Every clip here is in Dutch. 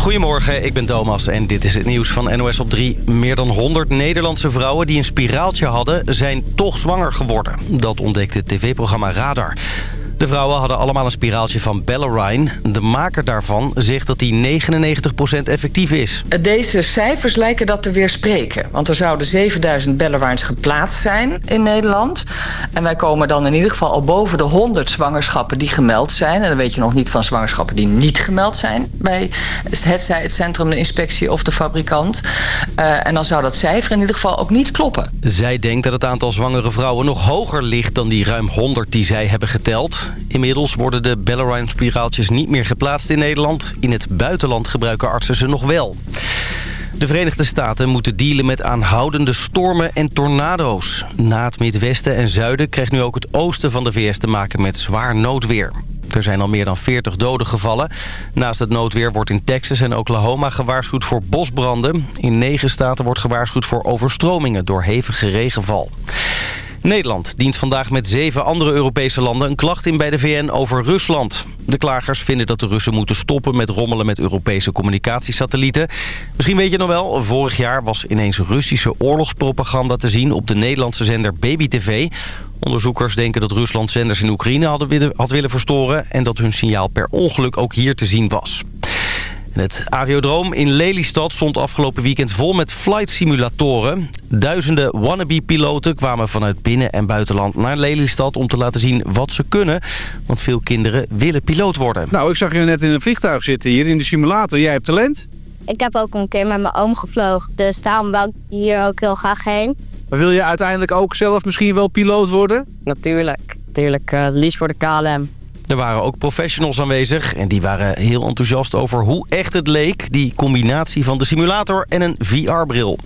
Goedemorgen, ik ben Thomas en dit is het nieuws van NOS op 3. Meer dan 100 Nederlandse vrouwen die een spiraaltje hadden... zijn toch zwanger geworden. Dat ontdekte het tv-programma Radar. De vrouwen hadden allemaal een spiraaltje van Bellarine. De maker daarvan zegt dat die 99% effectief is. Deze cijfers lijken dat te weerspreken. Want er zouden 7000 Bellarines geplaatst zijn in Nederland. En wij komen dan in ieder geval al boven de 100 zwangerschappen die gemeld zijn. En dan weet je nog niet van zwangerschappen die niet gemeld zijn... bij het, het centrum, de inspectie of de fabrikant. Uh, en dan zou dat cijfer in ieder geval ook niet kloppen. Zij denkt dat het aantal zwangere vrouwen nog hoger ligt... dan die ruim 100 die zij hebben geteld. Inmiddels worden de Bellarine-spiraaltjes niet meer geplaatst in Nederland. In het buitenland gebruiken artsen ze nog wel. De Verenigde Staten moeten dealen met aanhoudende stormen en tornado's. Na het Midwesten en Zuiden krijgt nu ook het oosten van de VS te maken met zwaar noodweer. Er zijn al meer dan 40 doden gevallen. Naast het noodweer wordt in Texas en Oklahoma gewaarschuwd voor bosbranden. In negen staten wordt gewaarschuwd voor overstromingen door hevige regenval. Nederland dient vandaag met zeven andere Europese landen een klacht in bij de VN over Rusland. De klagers vinden dat de Russen moeten stoppen met rommelen met Europese communicatiesatellieten. Misschien weet je nog wel, vorig jaar was ineens Russische oorlogspropaganda te zien op de Nederlandse zender Baby TV. Onderzoekers denken dat Rusland zenders in Oekraïne had willen verstoren... en dat hun signaal per ongeluk ook hier te zien was. Het aviodroom in Lelystad stond afgelopen weekend vol met flight simulatoren. Duizenden wannabe-piloten kwamen vanuit binnen- en buitenland naar Lelystad... om te laten zien wat ze kunnen. Want veel kinderen willen piloot worden. Nou, ik zag je net in een vliegtuig zitten hier in de simulator. Jij hebt talent? Ik heb ook een keer met mijn oom gevlogen. Dus daarom wil ik hier ook heel graag heen. Maar wil je uiteindelijk ook zelf misschien wel piloot worden? Natuurlijk. Natuurlijk. Uh, liefst voor de KLM. Er waren ook professionals aanwezig en die waren heel enthousiast over hoe echt het leek. Die combinatie van de simulator en een VR-bril.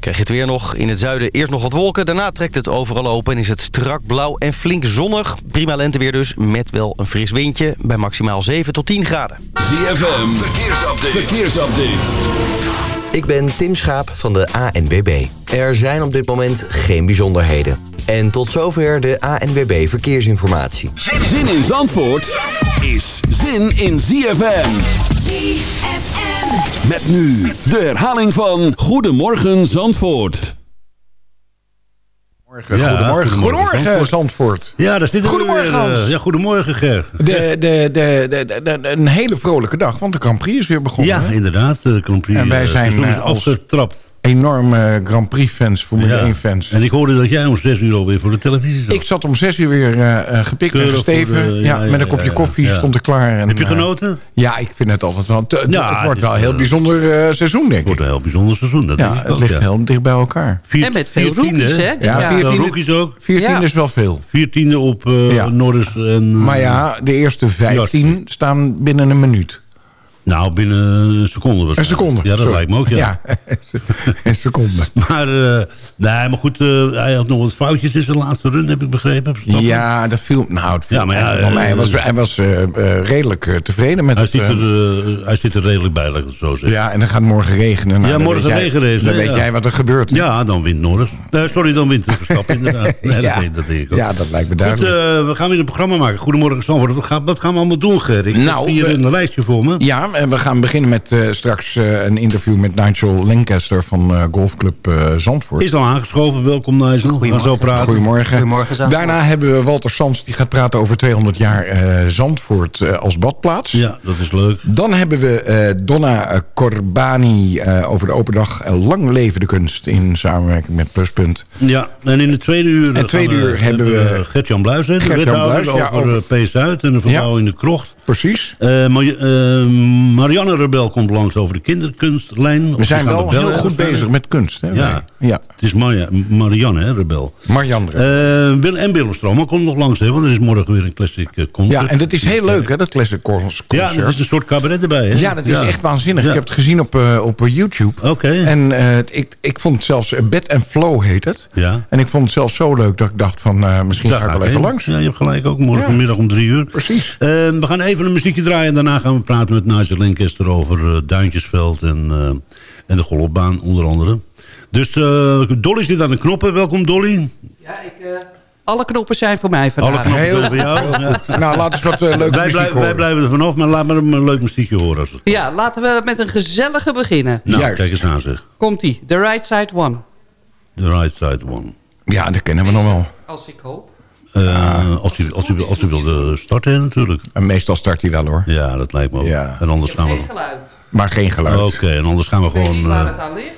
Krijg je het weer nog. In het zuiden eerst nog wat wolken. Daarna trekt het overal open en is het strak blauw en flink zonnig. Prima lenteweer dus, met wel een fris windje. Bij maximaal 7 tot 10 graden. ZFM, verkeersupdate. verkeersupdate. Ik ben Tim Schaap van de ANWB. Er zijn op dit moment geen bijzonderheden. En tot zover de ANWB Verkeersinformatie. Zin in Zandvoort is zin in ZFM. ZFM. Met nu de herhaling van Goedemorgen Zandvoort. Goedemorgen, ja, goedemorgen, goedemorgen, goedemorgen Zandvoort. Ja, daar zit goedemorgen, weer, Hans. ja, goedemorgen, Ger. De, de, de, de, een hele vrolijke dag, want de Grand Prix is weer begonnen. Ja, inderdaad, de Grand Prix. En wij zijn is afgetrapt enorme Grand Prix fans, Formule 1 fans. En ik hoorde dat jij om zes uur alweer voor de televisie zat. Ik zat om zes uur weer uh, gepikt en gesteven. ja, met een kopje koffie stond er klaar. En, Heb je genoten? ja, ik vind het altijd wel... het wordt wel een heel bijzonder uh, seizoen, denk ik. Het wordt een heel bijzonder seizoen, dat ja, denk ik het ook, ligt heel dicht bij elkaar. Vier, en met veel rookies, hè? Ja, veertiende, rookies ook. Viertiende is wel veel. Viertiende op uh, Norris en... maar ja, de eerste vijftien staan binnen een minuut. Nou, binnen een seconde. Een seconde. Ja, dat sorry. lijkt me ook, ja. ja een seconde. Maar, uh, nee, maar goed, uh, hij had nog wat foutjes in zijn laatste run, heb ik begrepen. Ja, dat viel... Nou, het viel ja, maar ja, uh, hij was, hij was redelijk tevreden met hij het... Zit er, hij zit er redelijk bij, laat ik het zo zeggen. Ja, en dan gaat morgen regenen. Nou, ja, morgen regenen. Dan weet ja. jij wat er gebeurt. Ja, dan wint Norris. sorry, dan wint Verstappen inderdaad. Nee, ja. dat, dat denk ik ook. Ja, dat lijkt me duidelijk. Goed, we gaan weer een programma maken. Goedemorgen, Zandvoort. Wat gaan, we allemaal doen, Ger? Ik nou, heb hier een lijstje voor me. Ja, en we gaan beginnen met uh, straks uh, een interview met Nigel Lancaster van uh, Golfclub Zandvoort. Is al aangeschoven. Welkom Nigel. Goedemorgen. Zo praten. Goedemorgen. Goedemorgen Zandvoort. Daarna hebben we Walter Sands. Die gaat praten over 200 jaar Zandvoort als badplaats. Ja, dat is leuk. Dan hebben we Donna Corbani over de open dag. Lang leven de kunst in samenwerking met Pluspunt. Ja, en in de tweede uur, en tweede uur hebben we Gert-Jan Bluis. De Gert wethouder Bluis, ja, over, over P-Zuid en de verbouwing ja. de Krocht. Precies. Uh, Mar uh, Marianne Rebel komt langs over de kinderkunstlijn. We zijn wel heel goed bezig met kunst. Hè, ja. ja, het is Mar Marianne hè, Rebel. Marianne Rebel. Uh, Bill en Willem Stromer komt nog langs, hè, want er is morgen weer een classic concert. Ja, en dat is heel leuk, hè, dat classic concert. Ja, er is een soort cabaret erbij. Hè? Ja, dat is ja. echt waanzinnig. Ja. Ik heb het gezien op, op YouTube. Oké. Okay. En ik, ik vond het zelfs, Bed and Flow heet het. Ja. En ik vond het zelf zo leuk dat ik dacht van, misschien Daar ga ik wel even langs. Ja, je hebt gelijk ook, morgenmiddag om drie uur. Precies. we gaan even een muziekje draaien en daarna gaan we praten met Nigel Lancaster over uh, Duintjesveld en, uh, en de golfbaan onder andere. Dus uh, Dolly zit aan de knoppen. Welkom Dolly. Ja, ik... alle knoppen zijn voor mij Alle vandaag. knoppen Heel- zijn voor jou. Ja. Nou, laten we wat uh, leuke Wij, muziek blijven, wij horen. blijven er vanaf, maar laat maar een leuk muziekje horen. Als het... Ja, laten we met een gezellige beginnen. Nou, Juist. kijk eens aan zeg. Komt-ie. The Right Side One. The Right Side One. Ja, dat kennen we nog wel. Als ik hoop. Eh, als, u, als, u, als u wilde starten natuurlijk. En meestal start hij wel hoor. Ja, dat lijkt me ook. Ja. En anders gaan we... Geen geluid. Maar geen geluid. Oké, en anders gaan we Ik weet niet gewoon... waar eh, het aan ligt.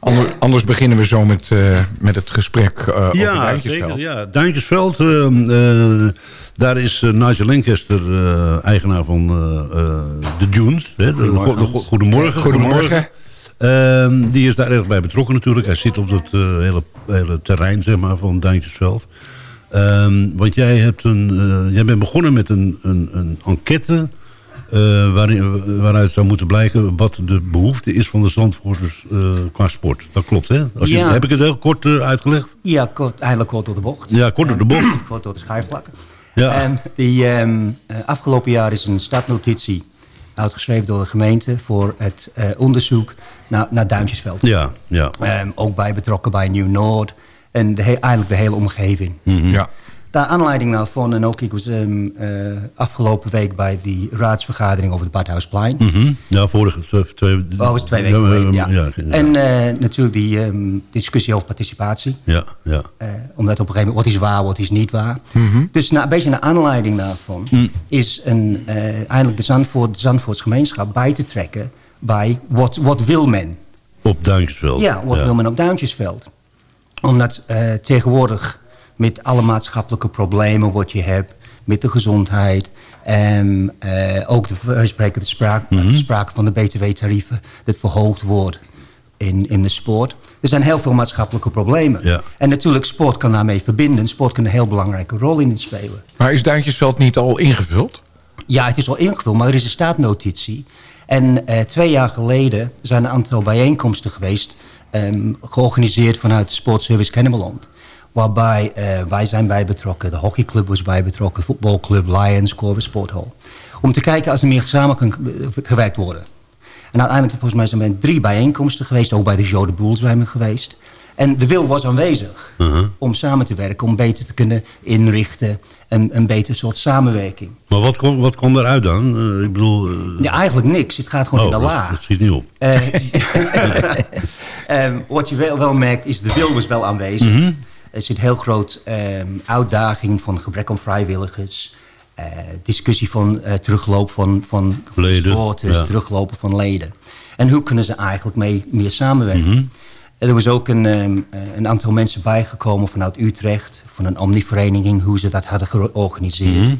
Anders, anders beginnen we zo met, eh, met het gesprek eh over ja, Duintjesveld. zeker. Ja. Duintjesveld, eh, eh, daar is Nigel Lancaster, eh, eigenaar van eh, eh, de Dunes. Hè, de, Goedemorgen. de, go- goedemorgen. Goedemorgen. Ehm, die is daar erg bij betrokken natuurlijk. Hij zit op het hele, hele terrein zeg maar, van Duintjesveld. Ehm, want jij, hebt een, eh, jij bent begonnen met een, een, een enquête... eh, waarin, waaruit zou moeten blijken wat de behoefte is van de Zandvoorters eh, qua sport. Dat klopt, hè? Als je, Ja. Heb ik het heel kort uitgelegd? Ja, kort, eigenlijk kort door de bocht. Ja, kort door de bocht. kort door de schijfvlak. Ja. En die, ehm, eh, afgelopen jaar is een startnotitie uitgeschreven door de gemeente... voor het onderzoek naar, naar Duintjesveld. Ja, ja. Ehm, ook bij betrokken bij Nieuw-Noord. En de he- eigenlijk de hele omgeving. Ja. Daar aanleiding daarvan, en ook ik was ehm, eh, afgelopen week bij die raadsvergadering over het Badhuisplein. Mhm. Ja, vorige twee... twee Dat was twee weken ja, geleden, ja. ja, ja. En eh, natuurlijk die ehm, discussie over participatie. ja, ja. Eh, omdat op een gegeven moment, wat is waar, wat is niet waar. Mhm. Dus na, een beetje naar aanleiding daarvan... Mm. is een, eh, eigenlijk de, Zandvoort, de Zandvoorts gemeenschap bij te trekken... bij wat, wat wil men. Op Duintjesveld. Ja, wat wil men op Duintjesveld. Omdat eh, tegenwoordig met alle maatschappelijke problemen wat je hebt... met de gezondheid... en eh, ook de, spreken de spraak, Mhm. sprake van de btw-tarieven... dat verhoogd wordt in, in de sport. Er zijn heel veel maatschappelijke problemen. Ja. En natuurlijk, sport kan daarmee verbinden. Sport kan een heel belangrijke rol in het spelen. Maar is Duintjesveld niet al ingevuld? Ja, het is al ingevuld, maar er is een staatnotitie. En eh, twee jaar geleden zijn een aantal bijeenkomsten geweest... ehm, georganiseerd vanuit Sportservice Kennemerland. Waarbij eh, wij zijn bij betrokken, de hockeyclub was bij betrokken... voetbalclub, Lions, Corvus Sporthal. Om te kijken als er meer samen kan eh, gewerkt worden. En uiteindelijk volgens mij zijn er drie bijeenkomsten geweest. Ook bij de Joe de Boel zijn we geweest. En de wil was aanwezig Uh-huh. om samen te werken. Om beter te kunnen inrichten. Een, een beter soort samenwerking. Maar wat kwam, wat kwam eruit dan? Eh, ik bedoel... eh, Ja, eigenlijk niks. Het gaat gewoon oh, in de dat- laag. Dat schiet niet op. Eh, Ehm, wat je wel, wel merkt is de wil was wel aanwezig. Mhm. Er zit heel groot ehm, uitdaging van gebrek aan vrijwilligers. discussie van terugloop van, van Leden, ja. teruglopen van leden. En hoe kunnen ze eigenlijk mee meer samenwerken? Mhm. En Er was ook een, ehm, eh, een aantal mensen bijgekomen vanuit Utrecht... van een omnivereniging, hoe ze dat hadden georganiseerd. Mhm.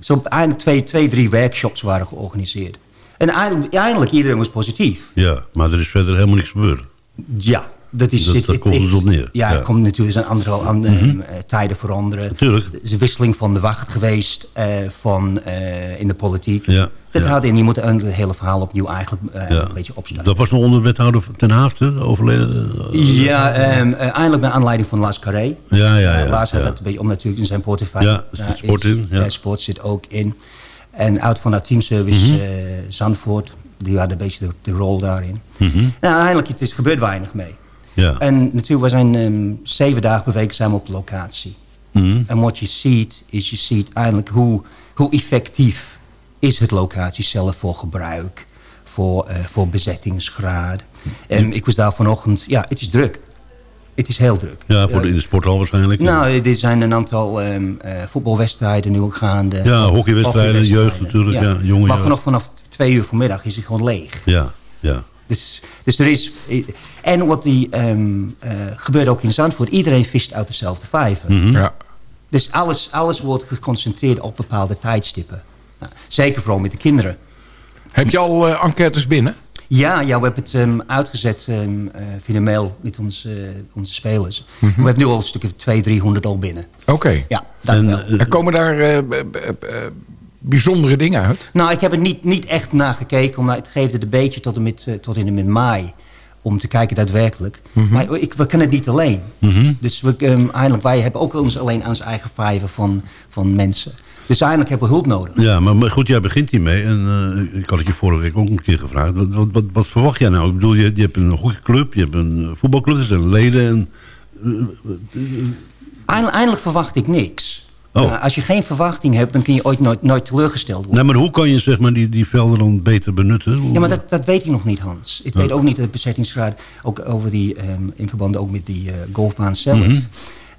Zo eindelijk twee, twee, drie workshops waren georganiseerd. En eindelijk, eindelijk iedereen was positief. Ja, maar er is verder helemaal niks gebeurd. Ja, dat is... Dat- komt er het- dus op neer. Ja, Ja. het komt natuurlijk zijn andere, andere Mhm. eh, tijden veranderen. Natuurlijk. Er is een wisseling van de wacht geweest eh, van, eh, in de politiek. Ja, Dat ja. had en je moet het hele verhaal opnieuw eigenlijk een beetje opstarten. Dat was nog onder wethouder ten Haafde, overleden? Ja, ehm, eh, eindelijk naar aanleiding van Lars Carré. Ja, ja, ja, Lars had dat een beetje om natuurlijk in zijn portefeuille. Ja, sport in, ja. sport zit ook in. En uit vanuit teamservice eh, Zandvoort, die hadden een beetje de, de rol daarin. Mhm. Nou, uiteindelijk, het is gebeurt weinig mee. Ja. En natuurlijk, we zijn ehm, zeven dagen per week zijn we op de locatie. Mhm. En wat je ziet, is je ziet eigenlijk hoe, hoe effectief is het locatie zelf voor gebruik, voor, eh, voor bezettingsgraad. En ik was daar vanochtend, ja, het is druk. Het is heel druk. Ja, voor de, in de sporthal waarschijnlijk. Nou, er zijn een aantal ehm, eh, voetbalwedstrijden nu ook gaande. Ja, hockeywedstrijden, jeugd natuurlijk, ja, jonge Maar jeugd. vanaf, vanaf twee uur vanmiddag is het gewoon leeg. Ja, ja. Dus, dus er is... En wat die ehm, eh, gebeurt ook in Zandvoort. Iedereen vist uit dezelfde vijver. Mhm. Ja. Dus alles, alles wordt geconcentreerd op bepaalde tijdstippen. Nou, zeker vooral met de kinderen. Heb je al eh, enquêtes binnen? Ja, ja, we hebben het ehm, uitgezet ehm, eh, via de mail met onze, onze spelers. Mhm. We hebben nu al een stukje 200, 300 al binnen. Oké. Ja. En komen daar eh, bijzondere dingen uit? Nou, ik heb er niet, niet echt naar gekeken. Omdat het geeft het een beetje tot, en met, eh, tot in en met mei. Om te kijken daadwerkelijk. Mhm. Maar ik, we kunnen het niet alleen. Mhm. Dus we, eigenlijk, wij hebben ook ons alleen aan onze eigen vijver van, van mensen. Dus eigenlijk hebben we hulp nodig. Ja, maar, maar goed, jij begint hiermee. En eh, ik had het je vorige week ook een keer gevraagd. Wat, wat, wat, wat verwacht jij nou? Ik bedoel, je, je hebt een hockeyclub, je hebt een voetbalclub, er zijn leden. En, eh, Eindelijk, eindelijk verwacht ik niks. Oh. Nou, als je geen verwachting hebt, dan kun je ooit nooit, nooit teleurgesteld worden. Nee, maar hoe kan je zeg maar, die, die velden dan beter benutten? Hoe- Ja, maar dat, dat weet ik nog niet, Hans. Ik weet ook niet de bezettingsgraad, ook over die, ehm, in verband ook met die eh, golfbaan zelf. Mhm.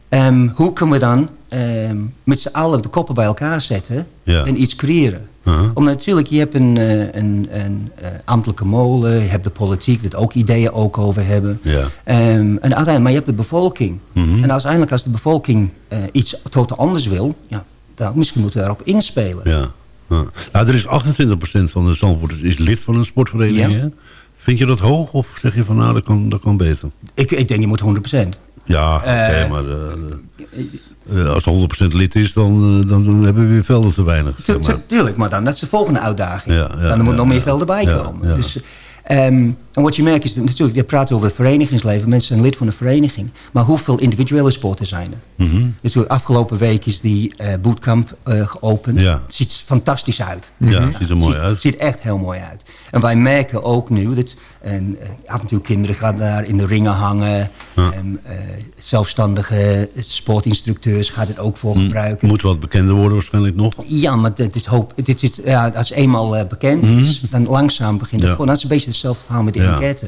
Ehm, hoe kunnen we dan ehm, met z'n allen de koppen bij elkaar zetten Ja. en iets creëren? Uh-huh. Omdat natuurlijk, je hebt een, eh, een, een eh, ambtelijke molen, je hebt de politiek, dat ook ideeën ook over hebben. Ja. Ehm, en uiteindelijk, maar je hebt de bevolking. Mhm. En uiteindelijk als de bevolking eh, iets totaal anders wil, ja, dan, misschien moeten we daarop inspelen. Ja. Nou, er is 28% van de Zandvoorters is lid van een sportvereniging. Ja. Vind je dat hoog of zeg je van nou, dat kan, dat kan beter? Ik, ik denk je moet 100%. Ja, oké, Eh, maar eh, eh, als het 100% lid is, dan, dan, dan hebben we weer velden te weinig. Tu- maar. tu- Tuurlijk, maar dan dat is de volgende uitdaging. Ja, ja, dan er moet nog meer velden bij komen. Dus, ehm, en wat je merkt is natuurlijk, je praat over het verenigingsleven. Mensen zijn lid van een vereniging. Maar hoeveel individuele sporten zijn er? Mhm. Natuurlijk, afgelopen week is die bootcamp geopend. Het ziet fantastisch uit. Ja, het ziet er mooi ziet, uit. ziet echt heel mooi uit. En wij merken ook nu dat en, eh, af en toe kinderen gaan daar in de ringen hangen. Ja. En, eh, zelfstandige sportinstructeurs gaan het ook voor gebruiken. Moet wat bekender worden waarschijnlijk nog. Ja, maar dit is hoop. Dit is, ja, als het eenmaal eh, bekend is, dan langzaam begint het gewoon. Dat is een beetje hetzelfde verhaal met de Ja, enquête.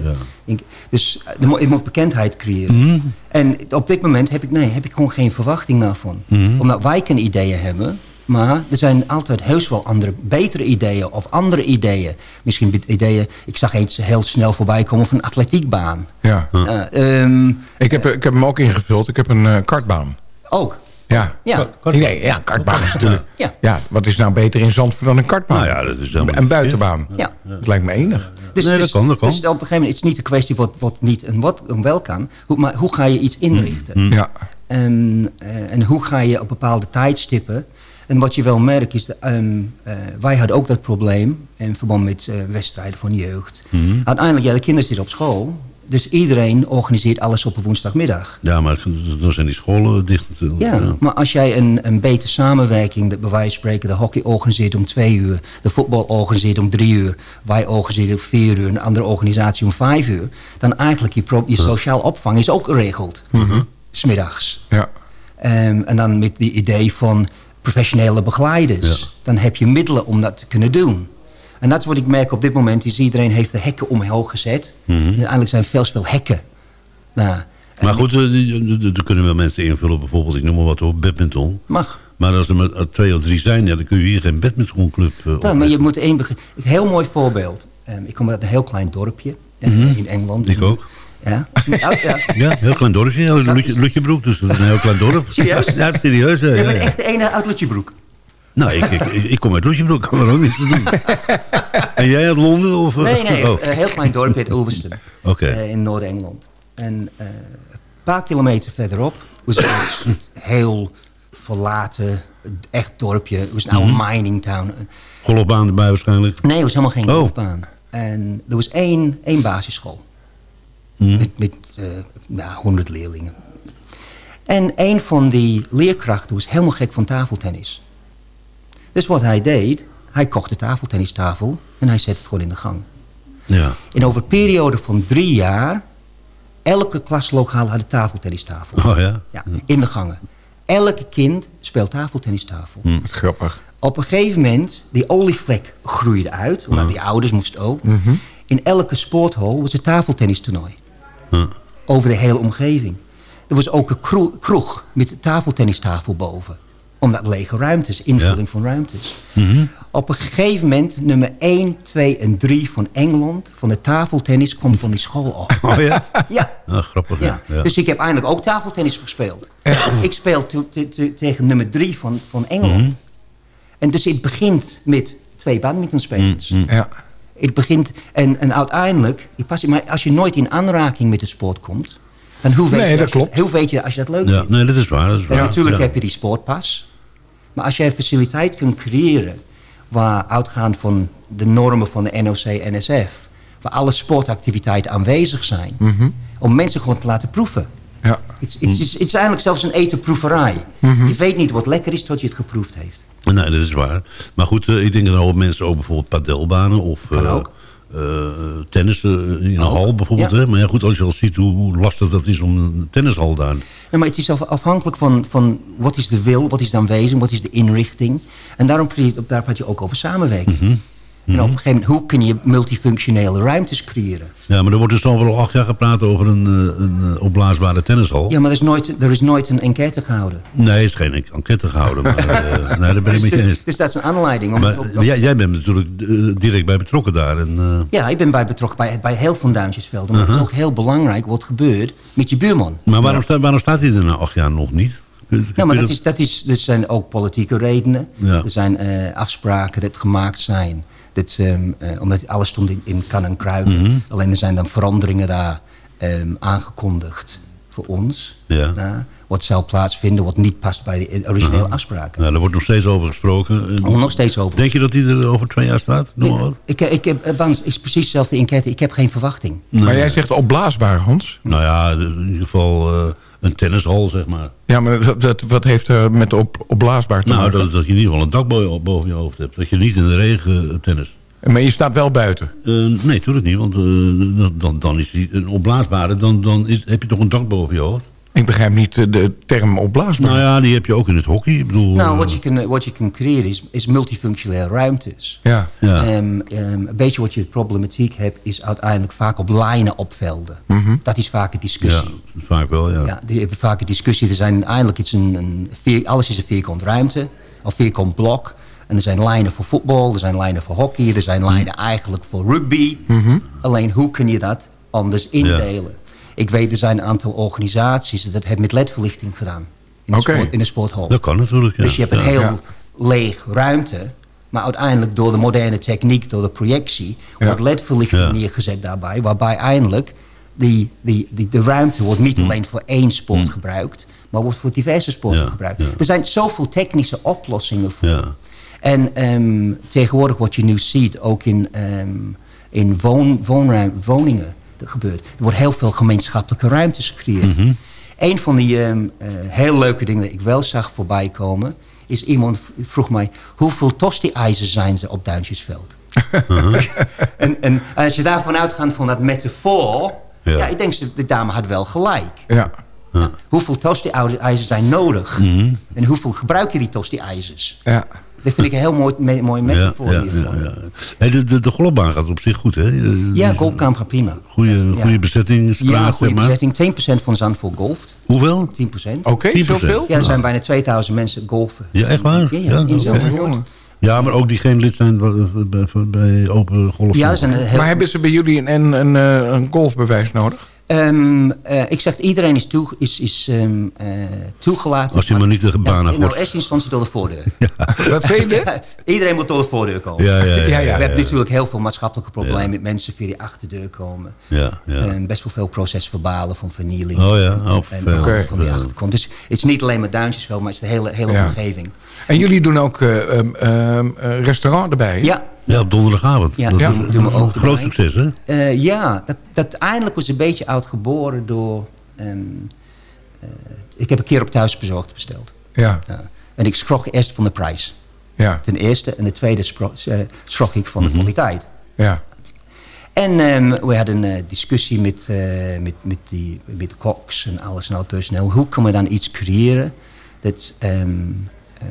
Dus er moet, ik moet bekendheid creëren. Mhm. En op dit moment heb ik, nee, heb ik gewoon geen verwachting daarvan. Omdat wij kunnen ideeën hebben. Maar er zijn altijd heus wel andere, betere ideeën of andere ideeën. Misschien ideeën, ik zag iets heel snel voorbij komen van een atletiekbaan. Ja. Eh, ehm, Ik heb, ik heb hem ook ingevuld. Ik heb een eh, kartbaan. ook. Ja. Ja. Nee, ja, kartbaan is natuurlijk. Ja. Ja, wat is nou beter in Zandvoort dan een kartbaan? Nou ja, dat is Een buitenbaan. Ja. Dat lijkt me enig. Dus, Nee, dat dus- kan, dat kan. Dus op een gegeven moment is het niet een kwestie wat, wat niet en wat en wel kan. Hoe, maar hoe ga je iets inrichten? Mm. Ja. En, eh, en hoe ga je op bepaalde tijdstippen... En wat je wel merkt is, dat, ehm, eh, wij hadden ook dat probleem in verband met eh, wedstrijden van jeugd. Mhm. Uiteindelijk, ja, de kinderen zitten op school. Dus iedereen organiseert alles op een woensdagmiddag. Ja, maar dan zijn die scholen dicht natuurlijk. Ja, maar als jij een, een betere samenwerking, de, bij wijze van spreken, de hockey organiseert om twee uur, de voetbal organiseert om drie uur, wij organiseren om vier uur, een andere organisatie om vijf uur, dan eigenlijk je, je sociaal opvang is ook geregeld, smiddags. Ja. Ehm, en dan met die idee van professionele begeleiders. Ja. Dan heb je middelen om dat te kunnen doen. En dat is wat ik merk op dit moment. Is iedereen heeft de hekken omhoog gezet. Mhm. En uiteindelijk zijn er veel te veel hekken. Nou, en Maar goed, eh, er kunnen wel mensen invullen, bijvoorbeeld, ik noem maar wat op, badminton. Mag. Maar als er maar eh, twee of drie zijn, ja, dan kun je hier geen badmintonclub uh, maar je moet één heel mooi voorbeeld. Ehm, ik kom uit een heel klein dorpje eh, in Engeland. Mhm. Ik ook. Ja. ja, ja. Ja, heel klein dorpje. Ja, Lutje, Lutjebroek, dus dat is een heel klein dorp. Serieus? Ja, serieus. Ja, echt de ene uit Lutjebroek. Nou, ik, ik, ik, kom uit Lutjebroek, kan er ook niets te doen. en jij uit Londen? Of, eh? Nee, nee. Oh, Een heel klein dorpje in Ulverston. Oké. eh, in Noord-Engeland. En eh, een paar kilometer verderop was het een heel verlaten, echt dorpje. Het was een oude Mhm. mining town. Golfbaan erbij waarschijnlijk. Nee, het was helemaal geen Oh. golfbaan. En er was één, één basisschool. Mhm. Met, met eh, nou, 100 leerlingen. En een van die leerkrachten was helemaal gek van tafeltennis. Dus wat hij deed, hij kocht een tafeltennistafel en hij zette het gewoon in de gang. Ja. En over een periode van drie jaar... elke klaslokaal had een tafeltennistafel. Oh ja? Ja, in de gangen. Elke kind speelt tafeltennistafel. Hm. Wat grappig. Op een gegeven moment, die olievlek groeide uit. Want die ouders moesten ook. Mhm. In elke sporthal was een tafeltennistoernooi. Huh. Over de hele omgeving. Er was ook een kro- kroeg met een tafeltennistafel boven. Omdat lege ruimtes, invulling van ruimtes. Mhm. Op een gegeven moment nummer 1, 2 en 3 van Engeland... van de tafeltennis komt van die school af. Oh ja? Ja. Grappig. Ja. Dus ik heb eindelijk ook tafeltennis gespeeld. Ik speel to- te- te- tegen nummer 3 van, van Engeland. Mhm. En dus het begint met twee badmintonspelers. Mhm. Ja. Het begint, en, en uiteindelijk... Maar als je nooit in aanraking met de sport komt... dan hoe weet, Nee, je, dat als je- klopt. hoe weet je als je dat leuk Ja, vindt? nee, dat is waar. Dat is En waar. natuurlijk ja. heb je die sportpas. Maar als jij een faciliteit kunt creëren... waar uitgaand van de normen van de NOC-NSF... waar alle sportactiviteiten aanwezig zijn... Mhm. om mensen gewoon te laten proeven. Ja. Het is- het is het is eigenlijk zelfs een etenproeverij. Mhm. Je weet niet wat lekker is tot je het geproefd heeft. Nee, dat is waar. Maar goed, eh, ik denk dat ook mensen ook bijvoorbeeld padelbanen of Kan eh, eh, tennissen in een hal bijvoorbeeld. ja. Hè? Maar ja, goed, als je al ziet hoe, hoe lastig dat is om een tennishal daar. Nee, maar het is af- afhankelijk van, van wat is de wil, wat is de aanwezig, wat is de inrichting. En daarom praat je, daar praat je ook over samenwerking. Mhm. En op een gegeven moment, hoe kun je multifunctionele ruimtes creëren? Ja, maar er wordt dus al wel acht jaar gepraat over een, eh, een eh, opblaasbare tennishal. Ja, maar er is nooit, er is nooit een enquête gehouden. Nee, er is geen enquête gehouden. Maar, eh, nee, daar ben ik Dus, dus, eens. dus dat is een aanleiding. Om Maar op- jij, jij bent natuurlijk direct bij betrokken daar. En, Ja, ik ben bij betrokken bij, bij heel veel Duintjesveld. Maar het is Uh-huh. ook heel belangrijk wat gebeurt met je buurman. maar waarom, staat waarom staat hij er na acht jaar nog niet? Ja, kun maar dat is, dat is, er zijn ook politieke redenen. Ja. Er zijn afspraken dat gemaakt zijn. Dat, ehm, eh, omdat alles stond in, in kan en kruiken. Mhm. Alleen er zijn dan veranderingen daar ehm, aangekondigd voor ons. Ja. Wat zou plaatsvinden, wat niet past bij de originele Uh-huh. afspraken. Ja, daar wordt nog steeds over gesproken. Er wordt nog steeds over. Denk je dat hij er over twee jaar staat? Noem maar wat. Ik, ik heb, eh, is precies dezelfde enquête. Ik heb geen verwachting. Maar jij zegt opblaasbaar, Hans. Nou ja, in ieder geval eh, een tennishal, zeg maar. Ja, maar dat, dat- wat heeft er met op, opblaasbaar te Nou, maken? dat, dat je in ieder geval een dak boven, je hoofd hebt. Dat je niet in de regen eh, tennis. Maar je staat wel buiten. Eh, nee, natuurlijk niet. Want eh, dan- dan, dan is die een opblaasbare. Dan, dan is, heb je toch een dak boven je hoofd? Ik begrijp niet eh, de term opblaasbaar. Nou ja, die heb je ook in het hockey. Ik bedoel, Nou, eh, wat je kan, wat je kan creëren is, is multifunctionele ruimtes. Ja. Ja. Ehm, ehm, een beetje wat je problematiek hebt, is uiteindelijk vaak op lijnen opvelden. Mhm. Dat is vaak een ja, discussie. vaak wel, ja. Ja. die hebben vaak een discussie. Er zijn eigenlijk iets een, alles is een vierkant ruimte, of vierkant blok. En er zijn lijnen voor voetbal, er zijn lijnen voor hockey, er zijn lijnen eigenlijk voor rugby. Mhm. Alleen hoe kun je dat anders indelen? Ik weet, er zijn een aantal organisaties dat hebben met ledverlichting gedaan. In, Oké. een, sport, in een sporthal. Dat kan natuurlijk, ja. Dus je hebt een Ja. heel Ja. leeg ruimte. Maar uiteindelijk door de moderne techniek, door de projectie... Ja. wordt ledverlichting Ja. neergezet daarbij. Waarbij eindelijk die, die, die, de ruimte wordt niet alleen voor één sport gebruikt... maar wordt voor diverse sporten. Ja, gebruikt. ja. Er zijn zoveel technische oplossingen voor. Ja. En ehm, tegenwoordig wat je nu ziet, ook in, ehm, in woon, woonruim, woningen gebeurt. Er wordt heel veel gemeenschappelijke ruimtes gecreëerd. Mhm. Een van die ehm, eh, heel leuke dingen dat ik wel zag voorbij komen... is iemand vroeg mij, hoeveel tosti-ijzer zijn ze op Duintjesveld? en, en als je daarvan uitgaat van dat metafoor... Ja. Ja. ik denk, ze- de dame had wel gelijk. Ja. Hoeveel tosti-ijzers zijn nodig? Mhm. En hoeveel gebruik je die tosti-ijzers? Ja. Dat vind ik een heel mooi, me, mooi Ja, metafoor ja, hiervoor. ja, ja. Hey, de, de, de golfbaan gaat op zich goed, hè? Eh, Ja, die- golfkamp gaat prima. Goede, Ja. goede bezetting, straat, Ja, goede bezetting. 10% van Zandvoort golft. Hoeveel? 10%. Oké, 10%. zoveel? Ja, er zijn bijna 2000 mensen golfen. Ja, echt waar? Ja, ja, Ja, in. Zandvoort. Ja, maar ook die geen lid zijn bij, bij, open golf. Ja, zijn heel... Maar hebben ze bij jullie een, een, een, eh, een golfbewijs nodig? Ehm, eh, ik zeg, iedereen is, toe, is, is ehm, eh, toegelaten. Als je maar niet de baan ja, In wordt. de eerste instantie door de voordeur. Wat zei je? iedereen moet door de voordeur komen. Ja, ja, ja. Ja, ja. We hebben natuurlijk heel veel maatschappelijke problemen Ja. met mensen via die achterdeur komen. Ja, ja. En best wel veel procesverbalen van vernieling. Oh ja, En- oh, en vervelend. allemaal van die Oké. achtergrond. Dus het is niet alleen maar Duintjesveld, maar het is de hele, hele Ja. omgeving. En jullie doen ook eh, ehm, ehm, eh, restaurant erbij? Ja, Ja, op donderdagavond. Ja, dat ja. doen we ook een groot erbij. succes, hè? Eh, ja dat, dat eindelijk was een beetje uitgeboren door... ehm, eh, ik heb een keer op thuisbezorgd besteld. Ja. En ik schrok eerst van de prijs. ja, Ten eerste. En de tweede spro- eh, schrok ik van de kwaliteit. ja. En ehm, we hadden een discussie met, eh, met, met, die, met de koks en alles en al personeel. Hoe kunnen we dan iets creëren dat, ehm, eh,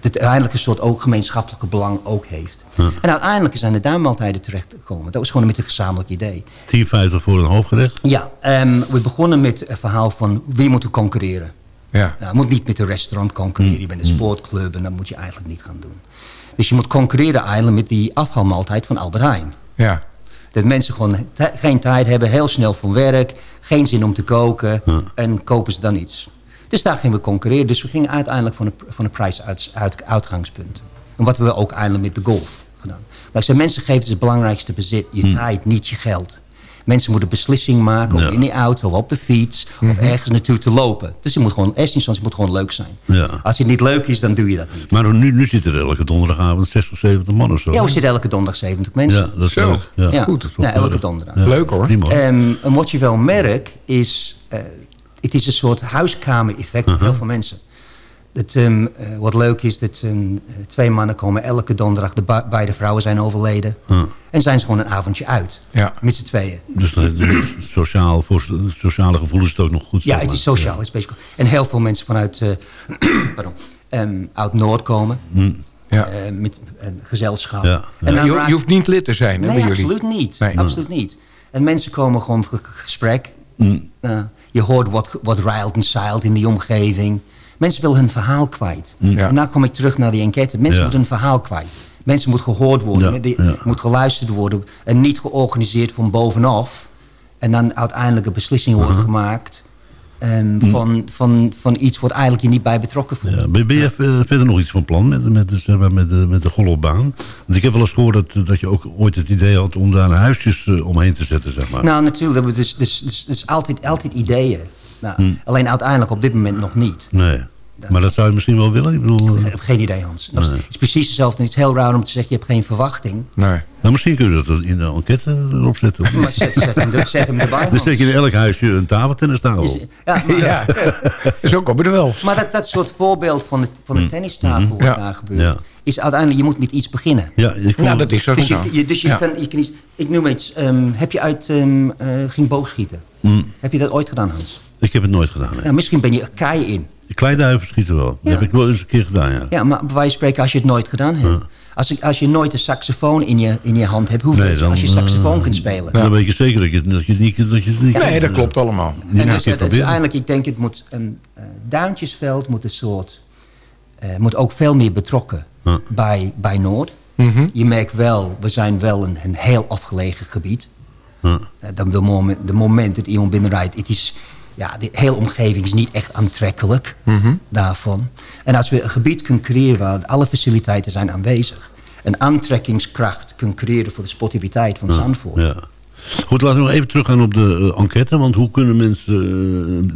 dat uiteindelijk een soort ook gemeenschappelijke belang ook heeft. En uiteindelijk zijn de duimmaaltijden terechtgekomen. Dat was gewoon met een gezamenlijk idee. 10,50 voor een hoofdgerecht. Ja, ehm, we begonnen met het verhaal van wie moet u concurreren. ja. Nou, je moet niet met een restaurant concurreren. Je bent een sportclub en dat moet je eigenlijk niet gaan doen. Dus je moet concurreren eigenlijk met die afhaalmaaltijd van Albert Heijn. ja. Dat mensen gewoon geen tijd hebben, heel snel van werk, geen zin om te koken en kopen ze dan iets. Dus daar gingen we concurreren. Dus we gingen uiteindelijk van een, van een prijsuitgangspunt. En wat we ook eindelijk met de golf zei, mensen geven het belangrijkste bezit, je tijd, niet je geld. Mensen moeten beslissingen maken, Ja. of in die auto, of op de fiets, of ergens naartoe te lopen. Dus het moet gewoon, instantie moet gewoon leuk zijn. Ja. Als het niet leuk is, dan doe je dat niet. Maar nu, nu zitten er elke donderdagavond 60, 70 man of zo. Ja, we zitten elke donderdag 70 mensen. Ja, dat is Zo. leuk. Ja, Ja, goed. ja, elke donderdag. Leuk, hoor. Ehm, en wat je wel merkt is... eh, het is een soort huiskamer-effect voor heel veel mensen. Het, ehm, eh, wat leuk is, dat eh, twee mannen komen elke donderdag. De beide vrouwen zijn overleden. Ja. En zijn ze gewoon een avondje uit. Ja. Met z'n tweeën. Dus de, de sociaal, voor sociale gevoel is het ook nog goed. Ja, het is sociaal. Het is best- En heel veel mensen vanuit eh pardon, ehm, uit Noord komen. Ja. Eh, met een gezelschap. Ja, ja. En dan je, hoeft niet lid te zijn, hè, Nee, bij jullie? absoluut niet. Nee. Absoluut niet. En mensen komen gewoon voor gesprek. Mm. Uh, je hoort wat, wat riled en siled in die omgeving. Mensen willen hun verhaal kwijt. Ja. En daar kom ik terug naar die enquête. Mensen Ja. moeten hun verhaal kwijt. Mensen moeten gehoord worden. Ja, moet geluisterd worden. En niet georganiseerd van bovenaf. En dan uiteindelijk een beslissing wordt gemaakt... ehm, Mm. van, van, van iets wat eigenlijk je niet bij betrokken voelt. Ja, ben, ben je verder nog iets van plan met, met, de- met, de, met de golfbaan? Want ik heb wel eens gehoord dat, dat je ook ooit het idee had om daar huisjes eh, omheen te zetten, zeg maar. Nou, natuurlijk. Er is dus, dus, dus altijd, altijd ideeën. Nou, Hm. Alleen uiteindelijk op dit moment nog niet. Nee. Maar dat zou je misschien wel willen? Ik bedoel, eh, Ik heb geen idee, Hans. Nee. Het is precies hetzelfde. En het is heel raar om te zeggen, je hebt geen verwachting. Nee. nou, misschien kun je dat in de enquête erop zetten. Maar zet, zet, hem, er- zet hem erbij, Dan steek je in elk huisje een tafeltennistafel. Ja, maar, Ja, is ook op er wel. maar dat, dat soort voorbeeld van de, van de tennistafel wat Hm. Ja. daar gebeurt... Ja. is uiteindelijk, je moet met iets beginnen. Ja, ik Nou, dat is Dus zo. je, je- dus je Ja. kan, je kan iets... Ik noem iets. ehm, heb je uit... ehm eh, ging boogschieten? Mm, Heb je dat ooit gedaan, Hans? ik heb het nooit gedaan. Nee. Ja, misschien ben je er kaai in. Kleiduiven schieten wel. Dat heb ik wel eens een keer gedaan, ja. Ja, maar bij wijze van spreken, als je het nooit gedaan hebt... Als, je- als je nooit een saxofoon in je, in je hand hebt... hoe Nee, weet je dan, als je saxofoon eh, kunt spelen? Dan weet je zeker dat je, dat je het niet... Dat je het niet Nee, dat klopt allemaal. En dus, het, eigenlijk, ik denk, het moet een eh, Duintjesveld moet een soort, eh, moet ook veel meer betrokken Ja. bij, bij Noord. Mhm. Je merkt wel, we zijn wel een, een heel afgelegen gebied. Ja. Eh, de, de, moment, de moment dat iemand binnenrijdt, het is, ja, de hele omgeving is niet echt aantrekkelijk Mhm. daarvan. En als we een gebied kunnen creëren waar alle faciliteiten zijn aanwezig, een aantrekkingskracht kunnen creëren voor de sportiviteit van Zandvoort. Ja. Goed, laten we nog even teruggaan op de eh, enquête. Want hoe kunnen mensen...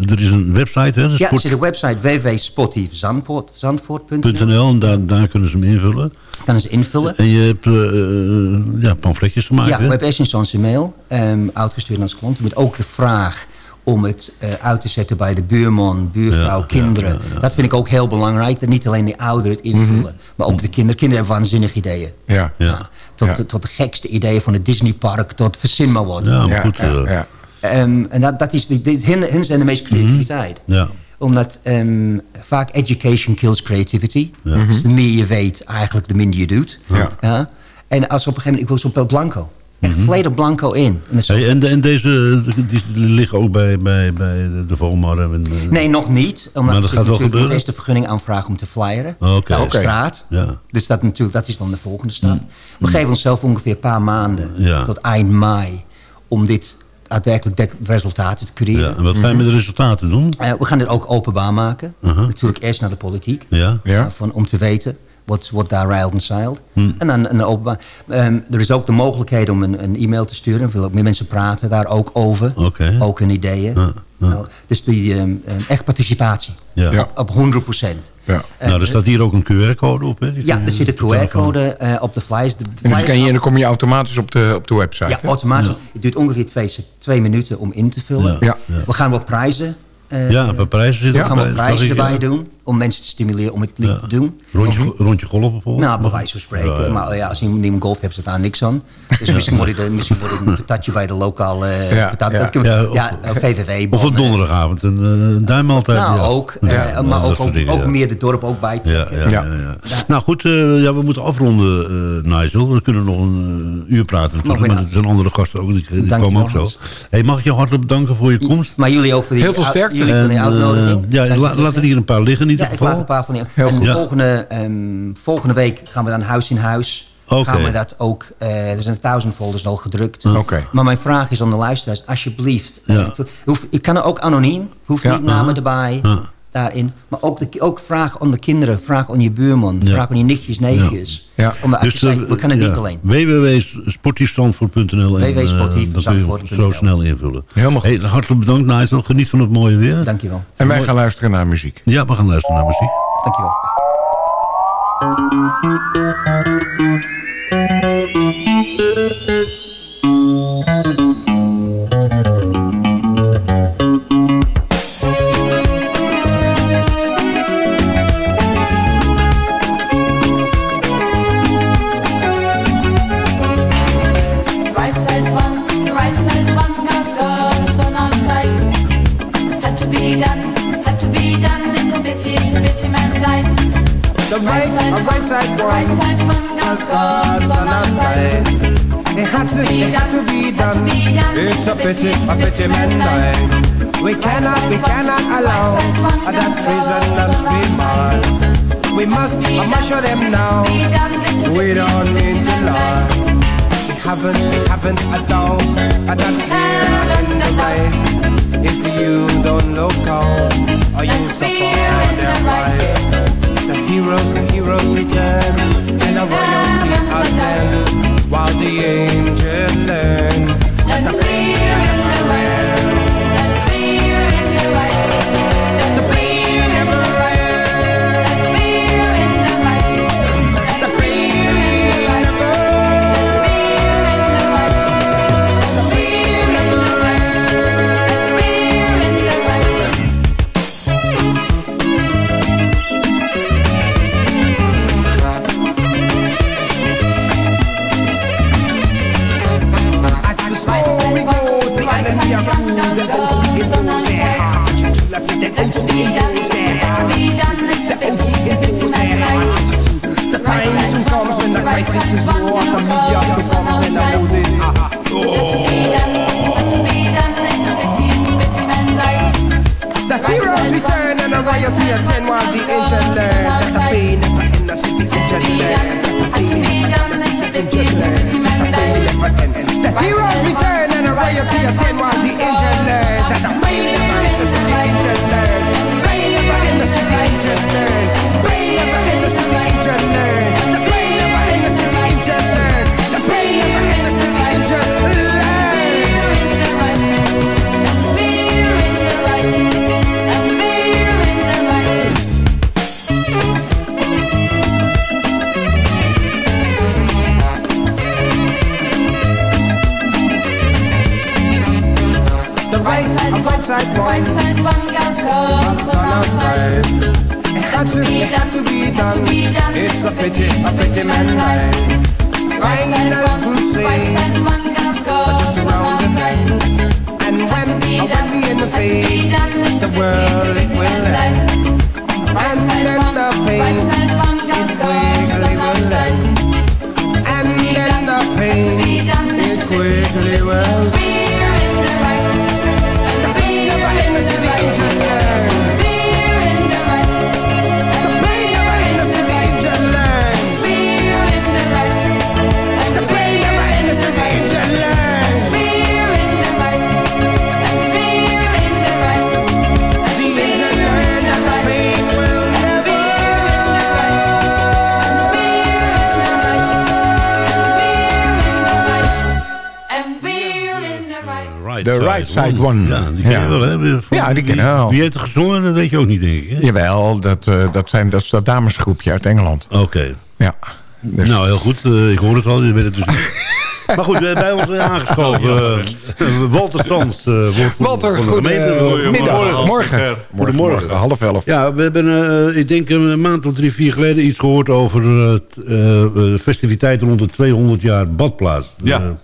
eh, er is een website, hè? de Ja, er zit een website www.sportiefzandvoort.nl. .nl en daar, daar kunnen ze hem invullen. Kan ze invullen. En je hebt eh, ja, pamfletjes gemaakt, Ja, hè? we hebben eerst instantie mail um, uitgestuurd naar onze klanten. Met ook de vraag om het eh, uit te zetten bij de buurman, buurvrouw, Ja, kinderen. ja, ja, Dat vind ik ook heel belangrijk. Dat niet alleen de ouderen het invullen, maar ook de kinderen. Kinderen hebben waanzinnige ideeën. Ja. Ja. Tot, tot de gekste ideeën van het Disneypark, tot verzin maar wat. Ja, maar Ja, goed. ja, eh, ja. Ehm, en dat, dat is, de, de, hen, hen zijn de meest creativiteit. ja. Omdat ehm, vaak education kills creativity. Ja. Dus de meer je weet, eigenlijk de minder je doet. Ja. En als op een gegeven moment, ik wil zo'n pel blanco. Echt volledig blanco in. En dat is- Hey, en, de- en deze die liggen ook bij, bij, bij de, Volmar en... Nee, nog niet. Omdat Maar dat gaat wel gebeuren? eerst de vergunning aanvragen om te flyeren. Oké. Nou, op Oké. straat. Ja. Dus dat, natuurlijk, dat is dan de volgende stap. We geven onszelf ongeveer een paar maanden Ja. tot eind mei om dit daadwerkelijk de resultaten te creëren. Ja, en wat ga je met de resultaten doen? Eh, we gaan dit ook openbaar maken. Uh-huh. Natuurlijk eerst naar de politiek. Ja. Ja. Uh, van, om te weten wat, wat daar riled en seiled. Hm. En dan een openbaar. Ehm, er is ook de mogelijkheid om een, een e-mail te sturen. Ik wil ook met mensen praten daar ook over. Ook hun ideeën. Ja, ja. Nou, dus die ehm, ehm, echt participatie. Ja. Ja. Op, op 100 procent. Ja. Nou, er staat hier ook een QR-code op, hè? Ja, er zit een QR-code eh, op de flyers. De En dan, kan je, en dan kom je automatisch op de, op de website. ja, hè? automatisch. Het duurt ongeveer twee, twee minuten om in te vullen. Ja. Ja. We gaan wat prijzen. eh, Ja, een paar prijzen zitten we gaan wat erbij, prijzen erbij ja. doen. Om mensen te stimuleren om het niet Ja. te doen. Rondje, rondje golf bijvoorbeeld? Nou, bij wijze van spreken. Ja, ja. Maar ja, als iemand niet golft, hebben ze daar niks aan. Dus misschien wordt het, misschien wordt het een patatje bij de lokale eh, Ja, patat, ja. Ja, een VVV. Of op donderdagavond, een, een duimaaltijd. Nou, ja. ook. eh, Ja, maar ook, ook, dingen, ook ja. meer het dorp ook bij Ja, trekken. ja, ja. ja, Nou goed, eh, ja, we moeten afronden, eh Nigel. We kunnen nog een eh, uur praten natuurlijk. Maar er zijn andere gasten ook, die, die Dank komen ook zo. Hey, mag ik je hartelijk bedanken voor je komst? Maar jullie ook voor die Heel veel sterkte. Jullie voor die En, uitnodiging. ja, laten er hier een paar liggen Ja, ik laat een paar van die. Heel goed. Volgende, ehm, volgende week gaan we dan huis in huis. Gaan we dat ook. eh, er zijn duizend folders al gedrukt. Oké. Maar mijn vraag is aan de luisteraars, alsjeblieft. eh, Ja. hoef, ik kan er ook anoniem. Hoeft niet namen erbij. Daarin. Maar ook, de, ook vraag aan de kinderen. Vraag aan je buurman. Ja. Vraag aan je nichtjes, neefjes. Ja. Zegt, we kunnen niet alleen. www.sportiefstandvoort.nl en, eh, www.sportiefzandvoort.nl. dat kun je zo snel invullen. Helemaal goed. Hey, hartelijk bedankt Nigel. Geniet van het mooie weer. Dankjewel. En wij gaan luisteren naar muziek. Ja, we gaan luisteren naar muziek. Dankjewel. The right, a right side one, has God's on our side. It had to, it had to be done. It's a pity, a pity man died. We cannot, we cannot allow that treasonous remark. We must, I must show them now. We don't need to lie. We haven't, we haven't a doubt that we're in the right. If you don't look out, or you'll suffer their right. The heroes, the heroes return, and a royalty attend, while the angels learn. Let the crisis is war. The media succumbs when the Ja, die kennen we wel. Wie heeft er gezongen, dat weet je ook niet, denk ik. hè? Jawel, dat, eh, dat, zijn, dat is dat damesgroepje uit Engeland. Oké. Ja. Dus- Nou, heel goed. Eh, ik hoor het al, je weet het dus niet. Maar goed, bij ons aangeschoven eh, Walter Sands, eh woordvoerder Walter, van de gemeente. goedemiddag. Morgen. Goedemorgen. Half elf. Ja, we hebben, eh, ik denk een maand of drie, vier geleden iets gehoord over festiviteiten rond de 200 jaar badplaats. Ja.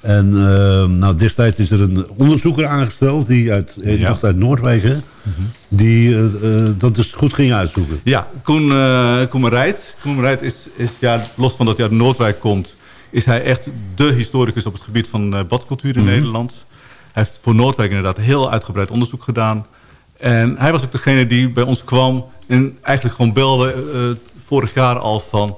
Eh, en eh, nou, destijds is er een onderzoeker aangesteld, die uit, ik Ja. dacht uit Noordwijk, hè, die eh, eh, dat dus goed ging uitzoeken. Ja, Koen, eh Koen Marijt. Koen Marijt is, is ja, los van dat hij uit Noordwijk komt... is hij echt de historicus op het gebied van eh, badcultuur in Mhm. Nederland. Hij heeft voor Noordwijk inderdaad heel uitgebreid onderzoek gedaan. En hij was ook degene die bij ons kwam... en eigenlijk gewoon belde eh, vorig jaar al van...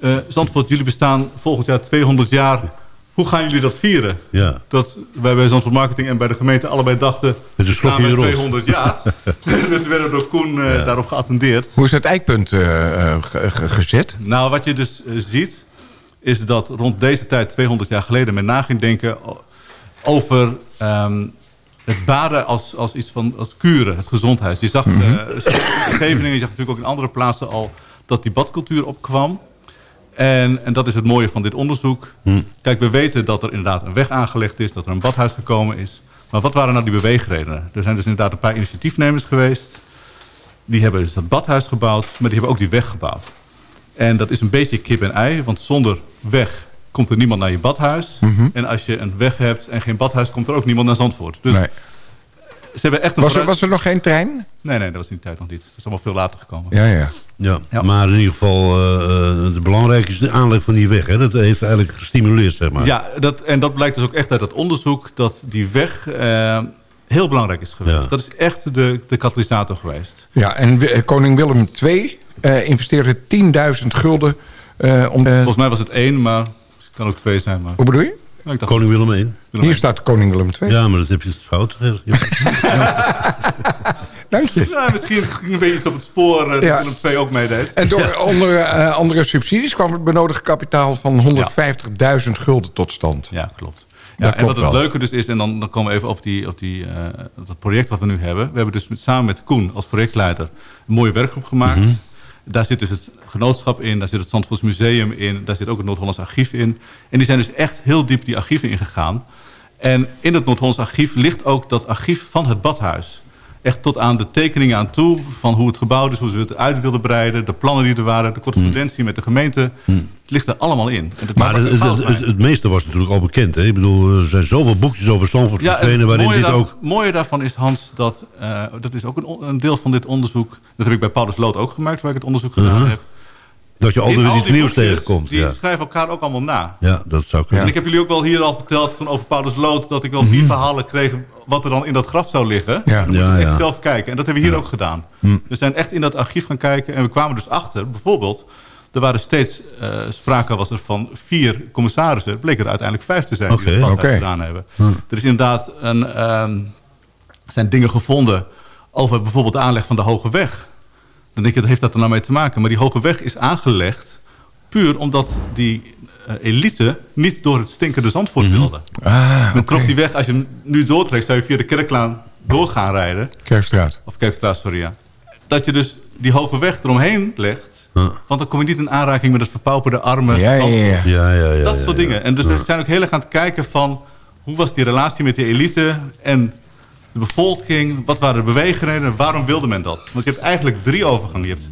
eh Zandvoort, jullie bestaan volgend jaar 200 jaar... Hoe gaan jullie dat vieren? Ja. Dat wij bij Zandvoort Marketing en bij de gemeente allebei dachten... Staan bij roze. 200 jaar. dus we werden door Koen eh, daarop geattendeerd. Hoe is het eikpunt eh, eh, ge- ge- gezet? Nou, wat je dus ziet, is dat rond deze tijd, 200 jaar geleden, men na ging denken over ehm, het baden als, als iets van als kuren, het gezondheid. Je zag eh, in Scheveningen, je zag natuurlijk ook in andere plaatsen al dat die badcultuur opkwam. En, en dat is het mooie van dit onderzoek. Kijk, we weten dat er inderdaad een weg aangelegd is, dat er een badhuis gekomen is. Maar wat waren nou die beweegredenen? Er zijn dus inderdaad een paar initiatiefnemers geweest. Die hebben dus dat badhuis gebouwd, maar die hebben ook die weg gebouwd. En dat is een beetje kip en ei, want zonder weg komt er niemand naar je badhuis. Mhm. En als je een weg hebt en geen badhuis, komt er ook niemand naar Zandvoort. Dus Nee. Ze hebben echt een Was er, vooruit- was er nog geen trein? Nee, nee, dat was in die tijd nog niet. Dat is allemaal veel later gekomen. Ja, ja. Ja, maar in ieder geval, eh, eh, het belangrijke is de aanleg van die weg. Hè? Dat heeft eigenlijk gestimuleerd, zeg maar. Ja, dat, en dat blijkt dus ook echt uit het onderzoek... dat die weg eh, heel belangrijk is geweest. Ja. Dat is echt de, de katalysator geweest. Ja, en koning Willem II eh, investeerde 10.000 gulden eh, om... Volgens mij was het één, maar het kan ook twee zijn. Maar... hoe bedoel je? Nou, dacht- Koning Willem I. Willem Hier I. staat koning Willem II. Ja, maar dat heb je fout. Ja. Dank je. Ja, misschien een beetje op het spoor eh, dat Ja. Willem II ook meedeed. En door onder eh, andere subsidies kwam het benodigde kapitaal van 150.000 gulden tot stand. Ja, klopt. Dat Ja, en wat het wel. leuke dus is, en dan, dan komen we even op, die, op die, eh, dat project wat we nu hebben. We hebben dus met, samen met Koen als projectleider een mooie werkgroep gemaakt. Mhm. Daar zit dus het genootschap in, daar zit het Zandvoorts Museum in, daar zit ook het Noord-Hollands Archief in. En die zijn dus echt heel diep die archieven ingegaan. En in het Noord-Hollands Archief ligt ook dat archief van het badhuis. Echt tot aan de tekeningen aan toe van hoe het gebouwd is, hoe ze het uit wilden breiden, de plannen die er waren, de correspondentie met de gemeente. Het ligt er allemaal in. Dat Maar het, het het, het, het meeste was natuurlijk al bekend. Hè? Ik bedoel, er zijn zoveel boekjes over Stanford Ja, verschenen... het waarin dit daar- ook... mooie daarvan is, Hans, dat, eh, dat is ook een, een deel van dit onderzoek. Dat heb ik bij Paulus Lood ook gemaakt, waar ik het onderzoek gedaan Uh-huh. heb. Dat je altijd weer iets nieuws tegenkomt. Die Ja. schrijven elkaar ook allemaal na. ja, dat zou kunnen. En ik heb jullie ook wel hier al verteld van over Paulus Lood... dat ik wel vier verhalen kreeg wat er dan in dat graf zou liggen. Ja. Dan moet je echt ja. zelf kijken. En dat hebben we hier ook gedaan. Hm. We zijn echt in dat archief gaan kijken. En we kwamen dus achter, bijvoorbeeld... er waren steeds eh, sprake was er van vier commissarissen. Bleek er uiteindelijk vijf te zijn die Oké. het badhuis Oké. gedaan hebben. Hm. Er is inderdaad een, ehm, zijn dingen gevonden... over bijvoorbeeld de aanleg van de Hoge Weg. Dan denk je, heeft dat er nou mee te maken? Maar die Hoge Weg is aangelegd... puur omdat die elite niet door het stinkende Zandvoort wilde. Ah, Men oké. trok die weg, als je hem nu doortrekt... zou je via de Kerklaan door gaan rijden. Kerkstraat. Of Kerkstraat, sorry, ja. Dat je dus die hoge weg eromheen legt. Huh. Want dan kom je niet in aanraking met het verpauperde armen. Ja, ja, ja. Ja, ja, ja. Dat soort dingen. En dus we zijn ook heel erg aan het kijken van... hoe was die relatie met de elite en de bevolking? Wat waren de beweegredenen? Waarom wilde men dat? Want je hebt eigenlijk drie overgangen. Je hebt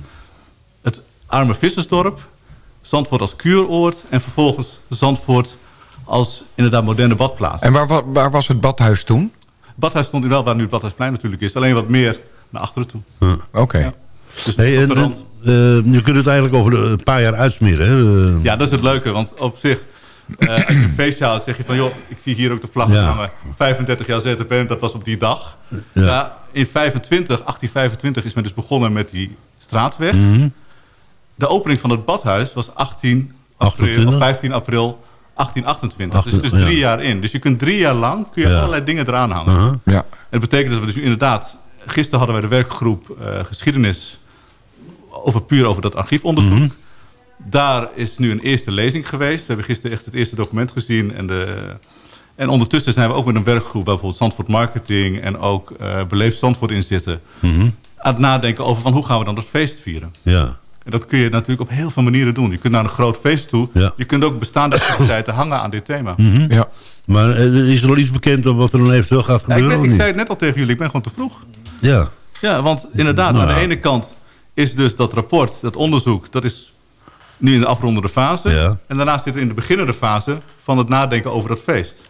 het arme vissersdorp... Zandvoort als kuuroord... en vervolgens Zandvoort als inderdaad moderne badplaats. En waar, wa- waar was het badhuis toen? Het badhuis stond wel waar nu het Badhuisplein natuurlijk is. Alleen wat meer naar achteren toe. Oké. Ja. Dus Hey, en, en, eh, je kunt het eigenlijk over een paar jaar uitsmeren. Hè? Eh, Ja, dat is het leuke. Want op zich, eh, als je een feestje houdt, zeg je van... joh, ik zie hier ook de vlag Ja. hangen. 35 jaar ZFM, dat was op die dag. Ja. in 25, 1825 is men dus begonnen met die straatweg. mhm. De opening van het badhuis was 18 april, 28? of 15 april 1828. dus het is drie ja. jaar in. Dus je kunt drie jaar lang kun je Ja. allerlei dingen eraan hangen. Uh-huh. Ja. En dat betekent dat we dus inderdaad... Gisteren hadden wij de werkgroep eh, geschiedenis... Over, puur over dat archiefonderzoek. Mhm. Daar is nu een eerste lezing geweest. We hebben gisteren echt het eerste document gezien. En, de, en ondertussen zijn we ook met een werkgroep... waar bijvoorbeeld Zandvoort Marketing... en ook eh Beleefd Zandvoort in zitten... Mhm. aan het nadenken over van hoe gaan we dan dat feest vieren. Ja. En dat kun je natuurlijk op heel veel manieren doen. Je kunt naar een groot feest toe. Ja. Je kunt ook bestaande activiteiten hangen aan dit thema. Mhm. Ja. Maar eh, is er al iets bekend over wat er dan eventueel gaat Ja, ik, gebeuren? ben- of ik niet? zei het net al tegen jullie, ik ben gewoon te vroeg. Ja. Ja, want inderdaad, Nou aan de ja. ene kant is dus dat rapport, dat onderzoek, dat is nu in de afrondende fase. Ja. En daarnaast zitten we in de beginnende fase van het nadenken over dat feest.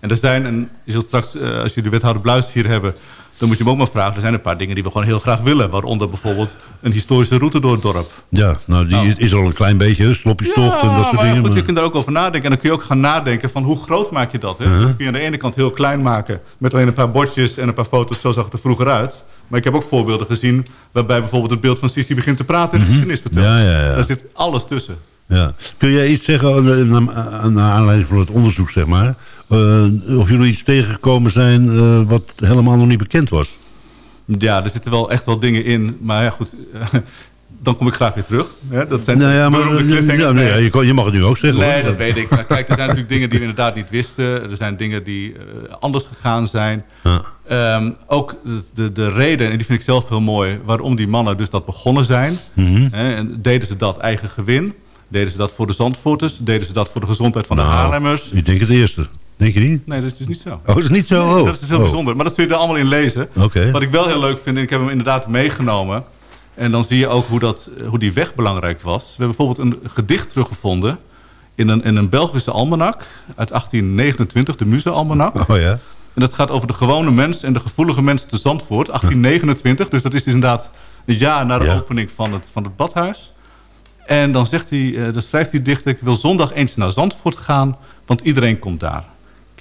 En er zijn, en je zult straks, eh, als jullie wethouder Bluis hier hebben, dan moet je hem ook maar vragen. Er zijn een paar dingen die we gewoon heel graag willen. Waaronder bijvoorbeeld een historische route door het dorp. Ja, nou die Nou. is al een klein beetje, slopjestocht en dat soort maar ja, dingen. goed, je kunt daar ook over nadenken. En dan kun je ook gaan nadenken van hoe groot maak je dat. Hè? Uh-huh. Dat kun je aan de ene kant heel klein maken. Met alleen een paar bordjes en een paar foto's. Zo zag het er vroeger uit. Maar ik heb ook voorbeelden gezien... waarbij bijvoorbeeld het beeld van Sissi begint te praten... en de geschiedenis vertelt. Mhm. Ja, ja, ja. Daar zit alles tussen. Ja. Kun jij iets zeggen eh, naar, naar aanleiding van het onderzoek, zeg maar? Eh, of jullie iets tegengekomen zijn eh, wat helemaal nog niet bekend was? Ja, er zitten wel echt wel dingen in. Maar ja, goed... dan kom ik graag weer terug. Dat zijn nou ja, maar eh, ja, nee, je, mag het nu ook zeggen. Nee, hoor. dat weet ik. Maar kijk, er zijn natuurlijk dingen die we inderdaad niet wisten. Er zijn dingen die anders gegaan zijn. Ja. Ehm, ook de, de, de reden, en die vind ik zelf heel mooi... waarom die mannen dus dat begonnen zijn. Mhm. Hè, en deden ze dat eigen gewin? Deden ze dat voor de Zandvoorters? Deden ze dat voor de gezondheid van de Nou, Haarlemmers? Ik denk het eerste. Denk je niet? Nee, dat is dus niet zo. Oh, dat is niet zo? Nee, Oh. dat is dus heel Oh. bijzonder. Maar dat zul je er allemaal in lezen. Oké. Wat ik wel heel leuk vind, en ik heb hem inderdaad meegenomen... en dan zie je ook hoe, dat, hoe die weg belangrijk was. We hebben bijvoorbeeld een gedicht teruggevonden... in een, in een Belgische almanak uit 1829, de Muze-almanak. Oh ja. En dat gaat over de gewone mens en de gevoelige mens te Zandvoort, 1829. Dus dat is dus inderdaad een jaar na de Ja. opening van het, van het badhuis. En dan, zegt hij, eh, dan schrijft hij dichter... ik wil zondag eens naar Zandvoort gaan, want iedereen komt daar.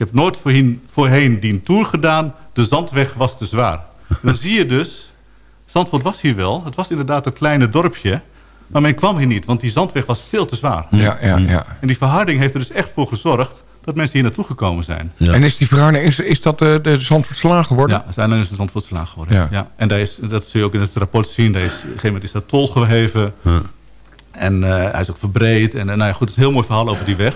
Ik heb nooit voorheen, voorheen die tour gedaan, de zandweg was te zwaar. En dan zie je dus, Zandvoort was hier wel. Het was inderdaad een kleine dorpje, maar men kwam hier niet... want die zandweg was veel te zwaar. Ja, ja, ja. En die verharding heeft er dus echt voor gezorgd... dat mensen hier naartoe gekomen zijn. En is die verhouding, is, is dat de, de Zandvoortslaan geworden? Ja, zijn is de Zandvoortslaan geworden. Ja. Ja. En daar is, dat zul je ook in het rapport zien. Daar is, op een gegeven moment is dat tol geheven. En eh, hij is ook verbreed. En eh, nou ja, goed, het is een heel mooi verhaal over die weg.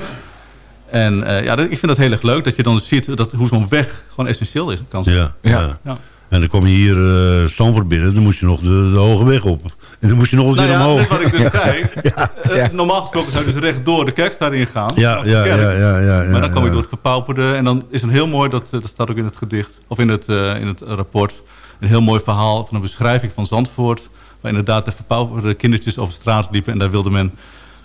En eh, ja, dat- ik vind dat heel erg leuk. Dat je dan ziet dat, hoe zo'n weg gewoon essentieel is. Kan zijn. Ja, ja. Ja. En dan kom je hier uh, Stanford binnen, dan moest je nog de, de hoge weg op. En dan moest je nog een Nou keer ja, omhoog. net wat ik dus zei. Ja, Eh. Normaal gesproken zou je dus rechtdoor de kerkstraat ingaan. Ja, ja, kerk. ja, ja, ja, ja, maar dan kom je door het verpauperde. En dan is het heel mooi, dat, dat staat ook in het gedicht. Of in het, eh, in het rapport. Een heel mooi verhaal van een beschrijving van Zandvoort. Waar inderdaad de verpauperde kindertjes over straat liepen. En daar wilde men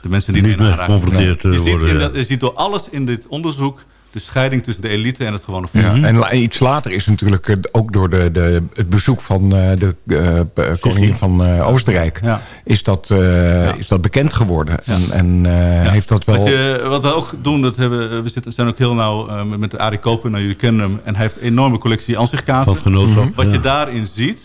de mensen niet, Niet mee geconfronteerd, je, eh, ziet worden, in ja. dat- je ziet door alles in dit onderzoek de scheiding tussen de elite en het gewone volk. Ja, en la- iets later is natuurlijk eh, ook door de, de, het bezoek van eh, de eh, p- koningin van eh, Oostenrijk... Ja. Is, dat, eh, is dat bekend geworden. En, en eh, heeft dat wel... Wat, je, wat we ook doen, dat hebben, we zitten, zijn ook heel nauw eh, met- Arie Koper, nou, jullie kennen hem. En hij heeft een enorme collectie ansichtkaarten. Het genootschap, Wat je ja. daarin ziet,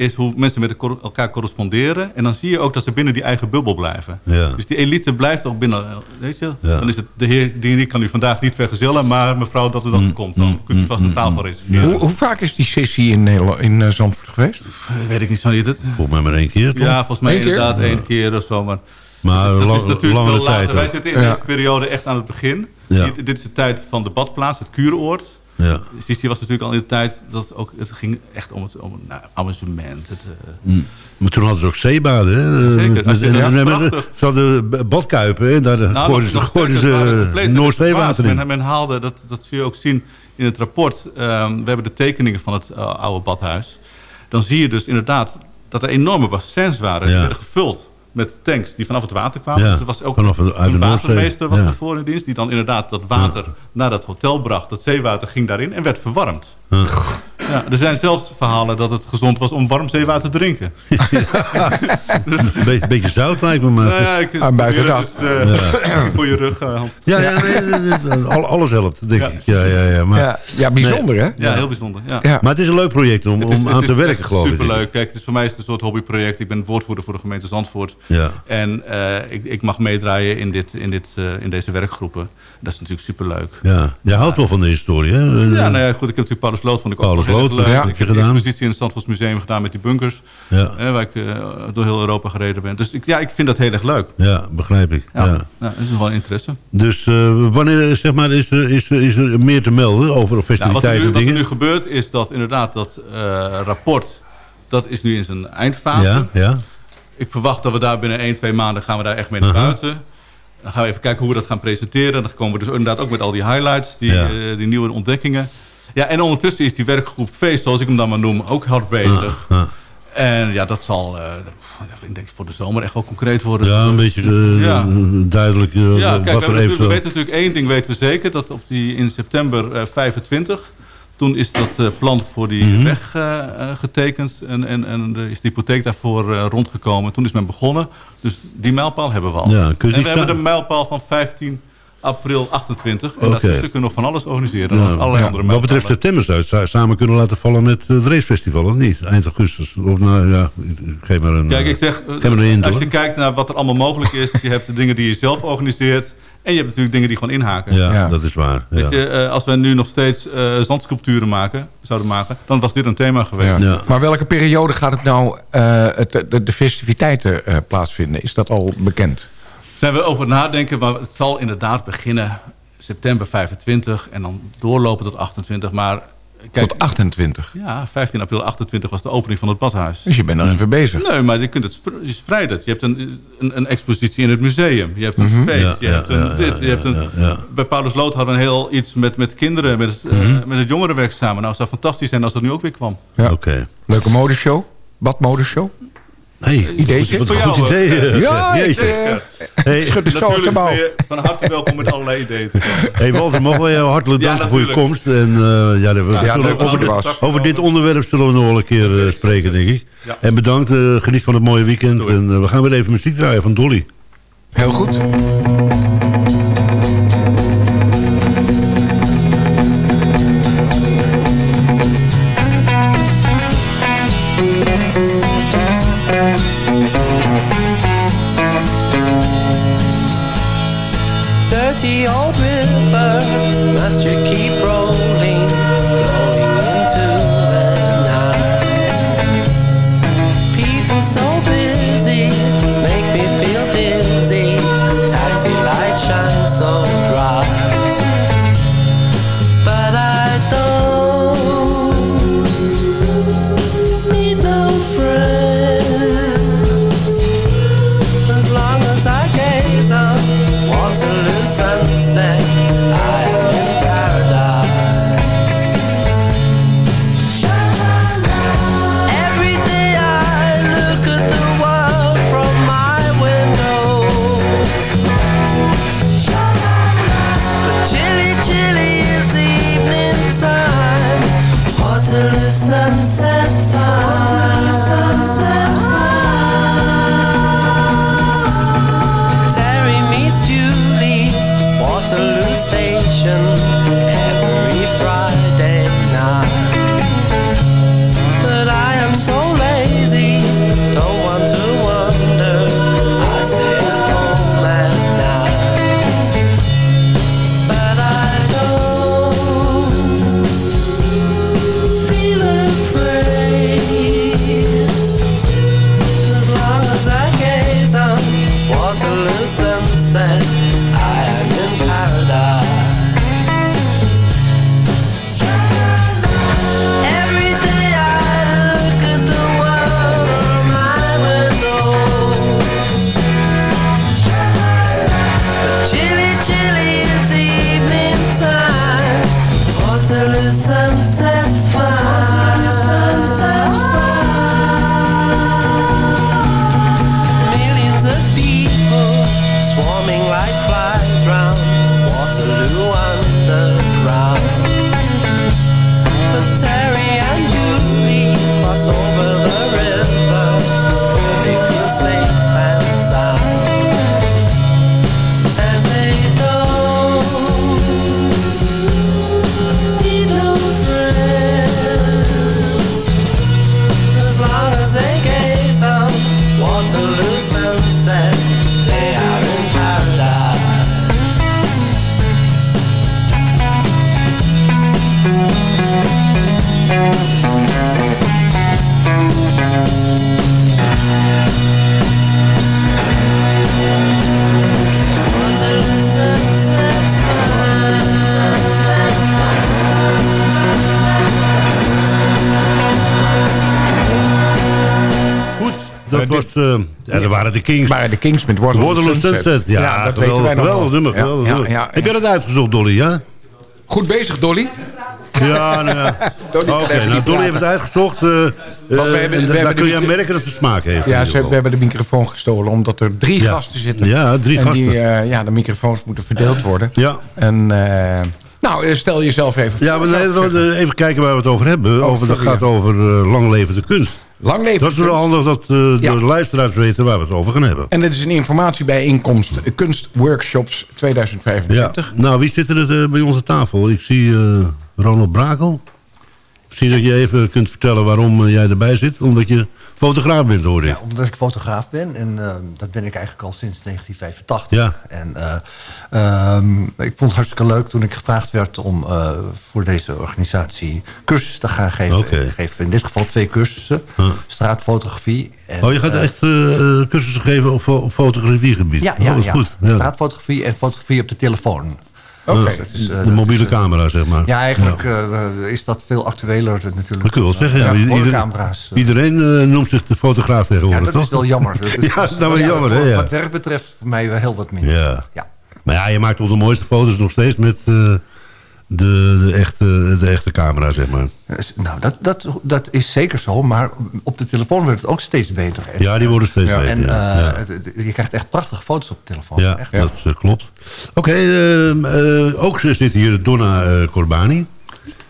is hoe mensen met elkaar- corresponderen. En dan zie je ook dat ze binnen die eigen bubbel blijven. Ja. Dus die elite blijft ook binnen, weet je. Ja. Dan is het, de heer die, die kan u vandaag niet vergezellen, maar mevrouw dat u Mm, dan komt. Dan kunt u vast een tafel reserveren. hoe, hoe vaak is die sessie in, Nederland, in eh, Zandvoort geweest? Weet ik niet zo niet. Het, Volgens mij maar één keer, toch? ja, volgens mij Eén keer? inderdaad één keer of zo. Maar, Maar dat is, dat lang- is natuurlijk langere wel later. tijd Wij zitten in Ja. deze periode echt aan het begin. Ja. Dit, dit is de tijd van de badplaats, het kuuroord. Ja. Sissi was natuurlijk al in de tijd dat ook, het ging echt om het om, nou, amusement. Het, Mm. Maar toen hadden ze ook zeebaden, hè? Ja, zeker. En- en- en-. Ze hadden badkuipen, hè? Daar Nou, gooiden ze, nog gooiden ze Noordzeewater in. Men, men haalde, dat, dat zul je ook zien in het rapport. Ehm, we hebben de tekeningen van het eh, oude badhuis. Dan zie je dus inderdaad dat er enorme bassins waren. Die Ja. werden gevuld met tanks die vanaf het water kwamen. Ja, Dus er was ook vanaf een watermeester was Ja. ervoor in dienst. Die dan inderdaad dat water naar dat hotel bracht. Dat zeewater ging daarin en werd verwarmd. Ja, er zijn zelfs verhalen dat het gezond was om warm zeewater te drinken. Een beetje, beetje zout lijkt me maar. Nou ja, ik, buiten dat. dus, eh, voor je rug, eh, Hans. Ja, ja, nee, alles helpt, denk Ja. ik. Ja, ja, ja. Maar, ja, ja, bijzonder hè? Ja, heel bijzonder. Ja. Ja. maar het is een leuk project om, is- om aan te werken, geloof ik. Superleuk. Kijk, het is voor mij is het een soort hobbyproject. Ik ben woordvoerder voor de gemeente Zandvoort. Ja. En eh, ik, ik mag meedraaien in, dit, in, dit, eh, in deze werkgroepen. Dat is natuurlijk superleuk. Ja, jij houdt wel van de historie, hè? Ja, nou ja, goed. Ik heb natuurlijk Paulus Lood vond ik ook Paulus Lood, leuk. ja, ik heb een expositie in het Zandvoorts Museum gedaan met die bunkers. Ja. eh, waar ik eh, door heel Europa gereden ben. Dus ik, ja, ik vind dat heel erg leuk. Ja, begrijp ik. Ja, Ja. Nou, dat is wel interesse. Dus eh, wanneer zeg maar, is, er, is, er, is er meer te melden over Nou, wat, festiviteiten nu, en wat er dingen? nu gebeurt is dat inderdaad dat eh, rapport... dat is nu in zijn eindfase. Ja, ja. Ik verwacht dat we daar binnen 1, 2 maanden gaan we daar echt mee naar buiten. Dan gaan we even kijken hoe we dat gaan presenteren. Dan komen we dus inderdaad ook met al die highlights, die, Ja. die nieuwe ontdekkingen. Ja, en ondertussen is die werkgroep Feest, zoals ik hem dan maar noem, ook hard bezig. Ah, ah. En ja, dat zal, eh, ik denk voor de zomer echt wel concreet worden. Ja, een beetje eh, Ja. duidelijk eh, Ja, kijk, we, wat er hebben natuurlijk, we weten natuurlijk één ding weten we zeker. Dat op die, in september eh, 25, toen is dat plan voor die Mhm. weg getekend. En, en, en er is de hypotheek daarvoor rondgekomen. Toen is men begonnen. Dus die mijlpaal hebben we al. Ja, kun je en we hebben de mijlpaal van 15 april 28. En Oké. daartussen kunnen nog van alles organiseren. Ja. Nog allerlei Ja, andere Wat betreft Timmersduit zou je samen kunnen laten vallen met het racefestival, of niet? Eind augustus. Of nou ja, geef maar een... Kijk, eh, ik zeg, geef maar een hint, als hoor. je kijkt naar wat er allemaal mogelijk is. Je hebt de dingen die je zelf organiseert. En je hebt natuurlijk dingen die gewoon inhaken. Ja, Ja. dat is waar. Ja. Weet je, eh, als we nu nog steeds eh, zandsculpturen maken, zouden maken, dan was dit een thema geweest. Ja. Ja. Maar welke periode gaat het nou eh, het, de, de festiviteiten eh, plaatsvinden? Is dat al bekend? Zijn we over nadenken, maar het zal inderdaad beginnen september 25 en dan doorlopen tot 28. Maar kijk, Tot 28. ja, 15 april 28 was de opening van het badhuis. Dus je bent dan even bezig. Nee, maar je kunt het je spreidt het. Je hebt een, een, een expositie in het museum. Je hebt een Mhm. feest. Ja, je ja, hebt een ja, dit. ja, Je hebt een, ja, ja. Bij Paulus Lood hadden we een heel iets met, met kinderen, met het, eh, Mhm. met het jongerenwerk samen. Nou, het zou fantastisch zijn als dat nu ook weer kwam. Ja. Oké. Leuke modeshow? Badmodeshow? Hey, Ideetje? Wat Voor een jou, goed idee. eh, eh. Ja, ik eh, Hey, schud Natuurlijk ben je van harte welkom met allerlei ideeën hey Walter, mogen wij jou hartelijk Ja, danken voor je komst. En eh, ja, we Ja, leuk over, er dit- was. over dit onderwerp zullen we nog wel een keer eh, spreken, denk ik. Ja. En bedankt, eh, geniet van het mooie weekend. Doei. En eh, we gaan weer even muziek draaien van Dolly. Heel goed. Dirty old river, must you keep rolling, waren de Kings. waren de Kings met Waterloo, Waterloo Sunset. Ja, dat geweldig, weten wij nog geweldig wel. nummer. Ja, geweldig ja, nummer. ja, Heb jij dat uitgezocht, Dolly, ja? Goed bezig, Dolly. Ja, nou ja. Oké, nou Dolly heeft het uitgezocht. we hebben- en we daar hebben kun je aan merken dat ze smaak heeft. Ja, ze, we hebben de microfoon gestolen omdat er drie Ja. gasten zitten. Ja, drie en gasten. Die, eh, ja, de microfoons moeten verdeeld worden. Ja. En, eh, nou, stel jezelf even voor. Ja, maar nee, even kijken waar we het over hebben. over, dat gaat over eh, lang leven de kunst. Lang leven Dat is wel handig dat eh, Ja. de luisteraars weten waar we het over gaan hebben. En dit is een informatiebijeenkomst eh, Kunstworkshops Ja. 2025. Nou, wie zit er eh, bij onze tafel? Ik zie Ronald Brakel. Misschien dat je even kunt vertellen waarom jij erbij zit. Omdat je fotograaf bent, hoor ik. Ja, omdat ik fotograaf ben. En eh, dat ben ik eigenlijk al sinds 1985. Ja. En eh, ehm, ik vond het hartstikke leuk toen ik gevraagd werd om eh, voor deze organisatie cursussen te gaan geven. Ik geef in dit geval twee cursussen. Straatfotografie. En, oh, je gaat eh, echt cursussen geven op, fo- op fotografiegebied? Ja, Oh, ja, dat is ja. goed. Ja. straatfotografie en fotografie op de telefoon. Dus is, eh, de mobiele is, eh, camera, zeg maar. Ja, eigenlijk eh, is dat veel actueler natuurlijk. Dat kun je wel zeggen. Ja. Ja, Iedereen, camera's. iedereen noemt zich de fotograaf Ja, tegenwoordig, dat is toch? wel jammer. Dat is, ja, dat is nou wel jammer, hè? Wat Ja. wat werk betreft voor mij wel heel wat minder. Ja. Ja. Maar ja, je maakt toch de mooiste foto's nog steeds met eh, de, de echte de echte camera, zeg maar. Nou, dat, dat, dat is zeker zo, maar op de telefoon wordt het ook steeds beter. En, Ja, die worden steeds beter, En ja. eh, Ja. je krijgt echt prachtige foto's op de telefoon. Ja, echt. dat eh, klopt. Oké, ehm, eh, ook zit hier Donna eh, Corbani.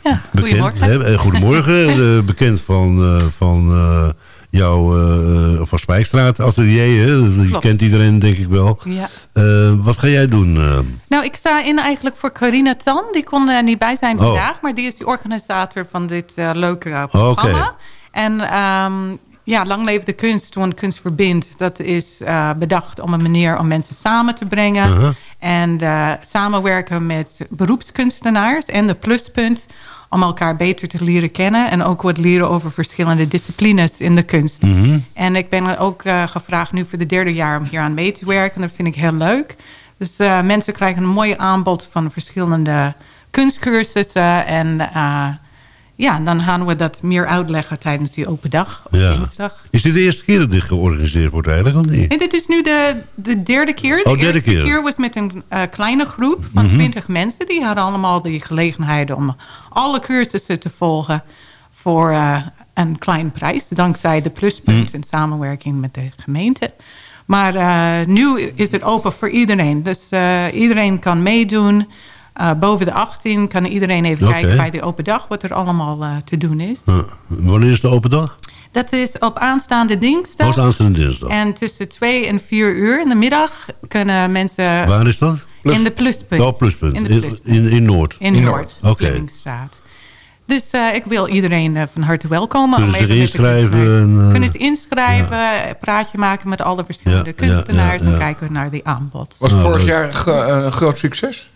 Ja, Bekend, goedemorgen. hè, eh, goedemorgen. eh, bekend van, eh, van eh, jouw eh, van Spijkstraat atelier. Hè? Die Klopt. kent iedereen denk ik wel. Ja. Eh, wat ga jij doen? eh? Nou, ik sta in eigenlijk voor Carina Tan. Die kon er niet bij zijn Oh. vandaag. Maar die is de organisator van dit leuke Oké. programma. En ehm, ja, Lang Leven de Kunst, want Kunst Verbindt... dat is bedacht om een manier om mensen samen te brengen. Uh-huh. En samenwerken met beroepskunstenaars en de pluspunt... om elkaar beter te leren kennen... en ook wat leren over verschillende disciplines in de kunst. Mhm. En ik ben ook eh, gevraagd nu voor de derde jaar om hier aan mee te werken. Dat vind ik heel leuk. Dus eh, mensen krijgen een mooi aanbod van verschillende kunstcursussen. En eh, ja, dan gaan we dat meer uitleggen tijdens die open dag op Ja. dinsdag. Is dit de eerste keer dat dit georganiseerd wordt eigenlijk, of niet? En dit is nu de, de derde keer. De Oh, derde eerste keer. keer. was met een eh, kleine groep van Mhm. 20 mensen. Die hadden allemaal de gelegenheid om alle cursussen te volgen voor eh, een klein prijs. Dankzij de pluspunt in samenwerking met de gemeente. Maar eh, nu is het open voor iedereen. Dus iedereen kan meedoen. Eh, boven de 18 kan iedereen even kijken bij de open dag... wat er allemaal eh, te doen is. Eh, wanneer is de open dag? Dat is op aanstaande dinsdag. Oh, aanstaande dinsdag. En tussen 2 en 4 uur in de middag kunnen mensen... Waar is dat? In de pluspunt. Oh, pluspunt. In de In, pluspunt. in, in Noord? In, Noord, Oké. Vlemingstraat. Dus eh, ik wil iedereen van harte welkomen. Kunnen ze inschrijven en, Kunnen ze inschrijven, praatje maken met alle verschillende Ja, kunstenaars... ja, ja. en kijken naar die aanbod. Was vorig jaar een groot succes?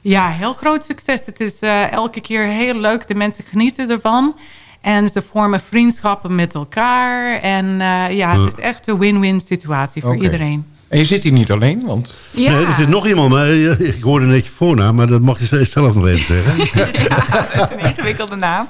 Ja, heel groot succes. Het is eh, elke keer heel leuk. De mensen genieten ervan. En ze vormen vriendschappen met elkaar. En eh, ja, het is echt een win-win situatie voor iedereen. En je zit hier niet alleen, want... Nee, er zit nog iemand, maar eh, ik hoorde net je voornaam, maar dat mag je zelf nog even zeggen. Dat is een ingewikkelde naam.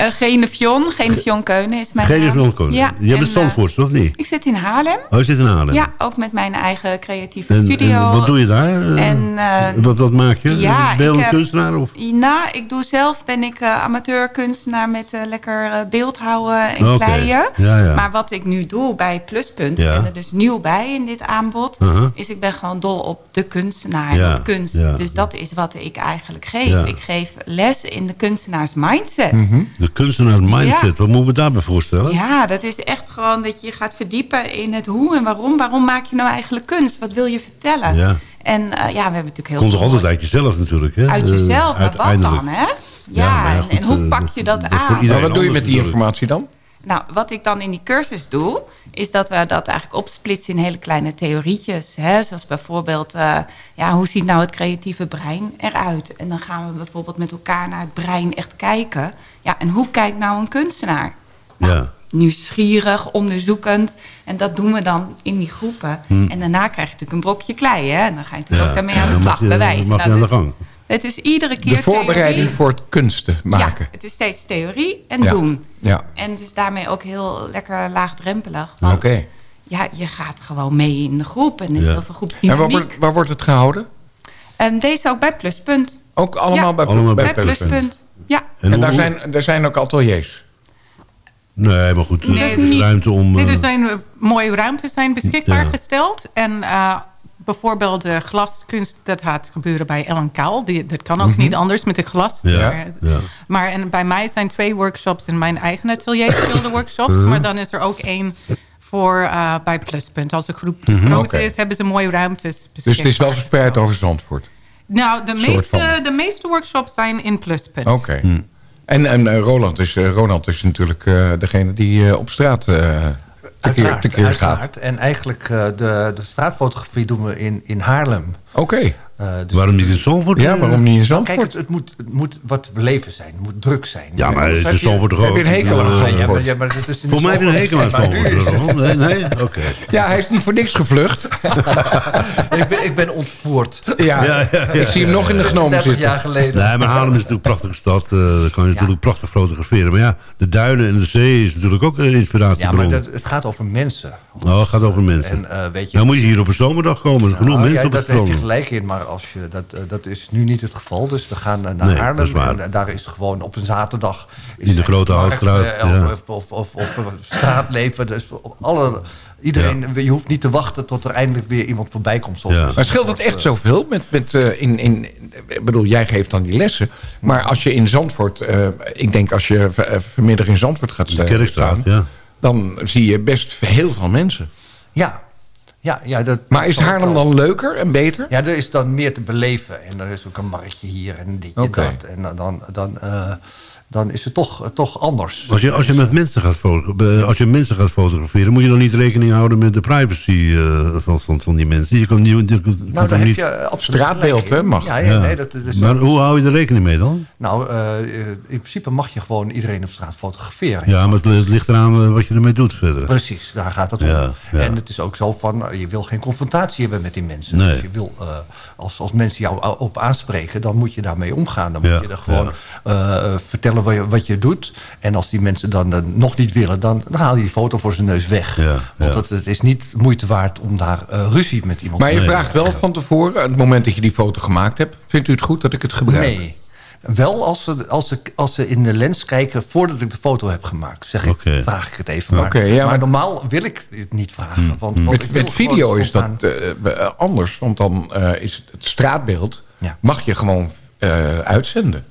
Uh, Genevion, Genevion Keunen is mijn Geen naam. Koning. Ja, Jij en, bent Zandvoort, toch niet? Ik zit in Haarlem. Oh, je zit in Haarlem. Ja, ook met mijn eigen creatieve En, studio. en wat doe je daar? Eh, En, eh, wat, wat maak je? Ja, Beeldend kunstenaar? Of? Nou, ik doe zelf, ben ik eh, amateurkunstenaar met eh, lekker eh, beeldhouden en Oké, kleien. ja, ja. Maar wat ik nu doe bij Pluspunt, Ja. ik ben er dus nieuw bij in dit aanbod, Uh-huh. is ik ben gewoon dol op de kunstenaar, Ja, op kunst. ja. Dus dat is wat ik eigenlijk geef. Ja. Ik geef les in de kunstenaars mindset. De kunstenaar mindset, Ja. wat moeten we daarbij voorstellen? Ja, dat is echt gewoon dat je gaat verdiepen in het hoe en waarom. Waarom maak je nou eigenlijk kunst? Wat wil je vertellen? Ja. En eh, ja, we hebben natuurlijk heel Komt toch veel altijd uit jezelf natuurlijk, hè? uit Eh, jezelf, maar wat dan, hè? Ja, Ja, maar ja, en, goed, en hoe eh, pak je dat aan? Maar wat doe je met die informatie dan? Nou, wat ik dan in die cursus doe, is dat we dat eigenlijk opsplitsen in hele kleine theorietjes. Hè? Zoals bijvoorbeeld, eh, ja, hoe ziet nou het creatieve brein eruit? En dan gaan we bijvoorbeeld met elkaar naar het brein echt kijken. Ja, en hoe kijkt nou een kunstenaar? Ja. Nieuwsgierig, onderzoekend. En dat doen we dan in die groepen. Hm. En daarna krijg je natuurlijk een brokje klei. Hè? En dan ga je natuurlijk Ja. ook daarmee aan de slag bewijzen. Nou, dus. Het is iedere keer De voorbereiding theorie. voor het kunsten maken. Ja, het is steeds theorie en Ja. doen. Ja. En het is daarmee ook heel lekker laagdrempelig. Oké. Ja, je gaat gewoon mee in de groep. En er is Ja. heel veel En groepsdynamiek. waar wordt, waar wordt het gehouden? En deze ook bij Pluspunt. Ook allemaal Ja, bij, Allemaal bij bij Pluspunt? Pluspunt. Ja. En, En daar, zijn, daar zijn ook ateliers? Nee, maar goed, er is niet. ruimte om... Nee, eh, er zijn eh, mooie ruimtes zijn beschikbaar Ja. gesteld. En eh, bijvoorbeeld de glaskunst, dat gaat gebeuren bij Ellen Kaal. Die, dat kan ook Mhm. niet anders met de glas. Ja, Maar, ja. maar en bij mij zijn twee workshops in mijn eigen atelier schilderworkshops. Mhm. Maar dan is er ook één voor eh, bij Pluspunt. Als de groep te Mhm. groot is, hebben ze mooie ruimtes. Dus het is wel verspreid over Zandvoort? Nou, de meeste, de meeste workshops zijn in Pluspunt. Oké. Hm. En, en eh, Roland, is, eh, Ronald is natuurlijk eh, degene die eh, op straat eh tekeer, tekeer gaat. En eigenlijk uh, de, de straatfotografie doen we in, in Haarlem. Oké. Uh, dus waarom niet in Zandvoort? Ja, waarom niet in nou, Zandvoort? kijk, het, het, moet, het moet wat beleven zijn. Het moet druk zijn. Ja, maar het is? Zandvoort toch ook? Heb je een hekel aan Ja, Zandvoort? Ja, maar, ja, maar dat is Voor mij heb je een hekel aan Zandvoort. Nee, nee? Oké. Ja, hij is niet voor niks gevlucht. ik, ben, ik ben ontvoerd. Ja, Ja, ja, ja. ik zie hem nog in de genomen 30 zitten. jaar geleden. Nee, maar Haarlem is natuurlijk een prachtige stad. eh daar kan je natuurlijk prachtig fotograferen. Maar ja, de duinen en de zee is natuurlijk ook een Ja, inspiratiebron. maar dat, het gaat over mensen. Oh, het gaat over mensen. En, eh, weet je, nou moet je hier op een zomerdag komen. Er zijn genoeg Nou, mensen ja, op het dat heb je strand. gelijk in. Maar als je, dat, eh, dat is nu niet het geval. Dus we gaan naar Nee, Haarlem. dat is waar. En daar is gewoon op een zaterdag... is In de grote Houtstraat, eh, ja. Of, of, of, of, eh, straatleven. Dus alle, iedereen, je hoeft niet te wachten tot er eindelijk weer iemand voorbij komt. Soms. Maar scheelt het echt zoveel? Met, met, eh, in, in, ik bedoel, jij geeft dan die lessen. Maar als je in Zandvoort... eh, ik denk als je vanmiddag in Zandvoort gaat staan... Kerkstraat, ja. dan zie je best heel veel mensen. Ja. Ja, ja, dat, Maar is Haarlem dan leuker en beter? Ja, er is dan meer te beleven. En er is ook een marktje hier en ditje Oké. dat. En dan, dan, dan, eh, dan is het toch, toch anders. Als je, als, je met mensen gaat als je mensen gaat fotograferen... moet je dan niet rekening houden met de privacy eh, van, van, van die mensen. Je kan, niet- je, kunt Nou, daar hem heb niet... je absoluut Straatbeeld, hè, mag. Ja, ja, Ja. Nee, dat, is maar hoe hou je er rekening mee dan? Nou, eh, eh, in principe mag je gewoon iedereen op straat fotograferen. Ja, maar het ligt eraan eh, wat je ermee doet verder. Precies, daar gaat het om. Ja, ja. En het is ook zo van, eh, je wil geen confrontatie hebben met die mensen. Nee. Dus je wil, eh, als, als mensen jou op aanspreken, dan moet je daarmee omgaan. Dan Ja, moet je er gewoon eh, vertellen wat je, wat je doet. En als die mensen dan eh, nog niet willen, dan, dan haal je die foto voor zijn neus weg. Want ja. Het, het is niet moeite waard om daar eh, ruzie met iemand Maar je te vraagt wel van tevoren, het moment dat je die foto gemaakt hebt... vindt u het goed dat ik het gebruik? Nee. Wel als ze, als, ze, als ze in de lens kijken voordat ik de foto heb gemaakt. Zeg ik, vraag ik het even. Maar, Oké, ja, maar maar- normaal wil ik het niet vragen. Hmm. Want, want ik Met, video is dat eh, anders, want dan eh, is het straatbeeld... Ja. mag je gewoon eh, uitzenden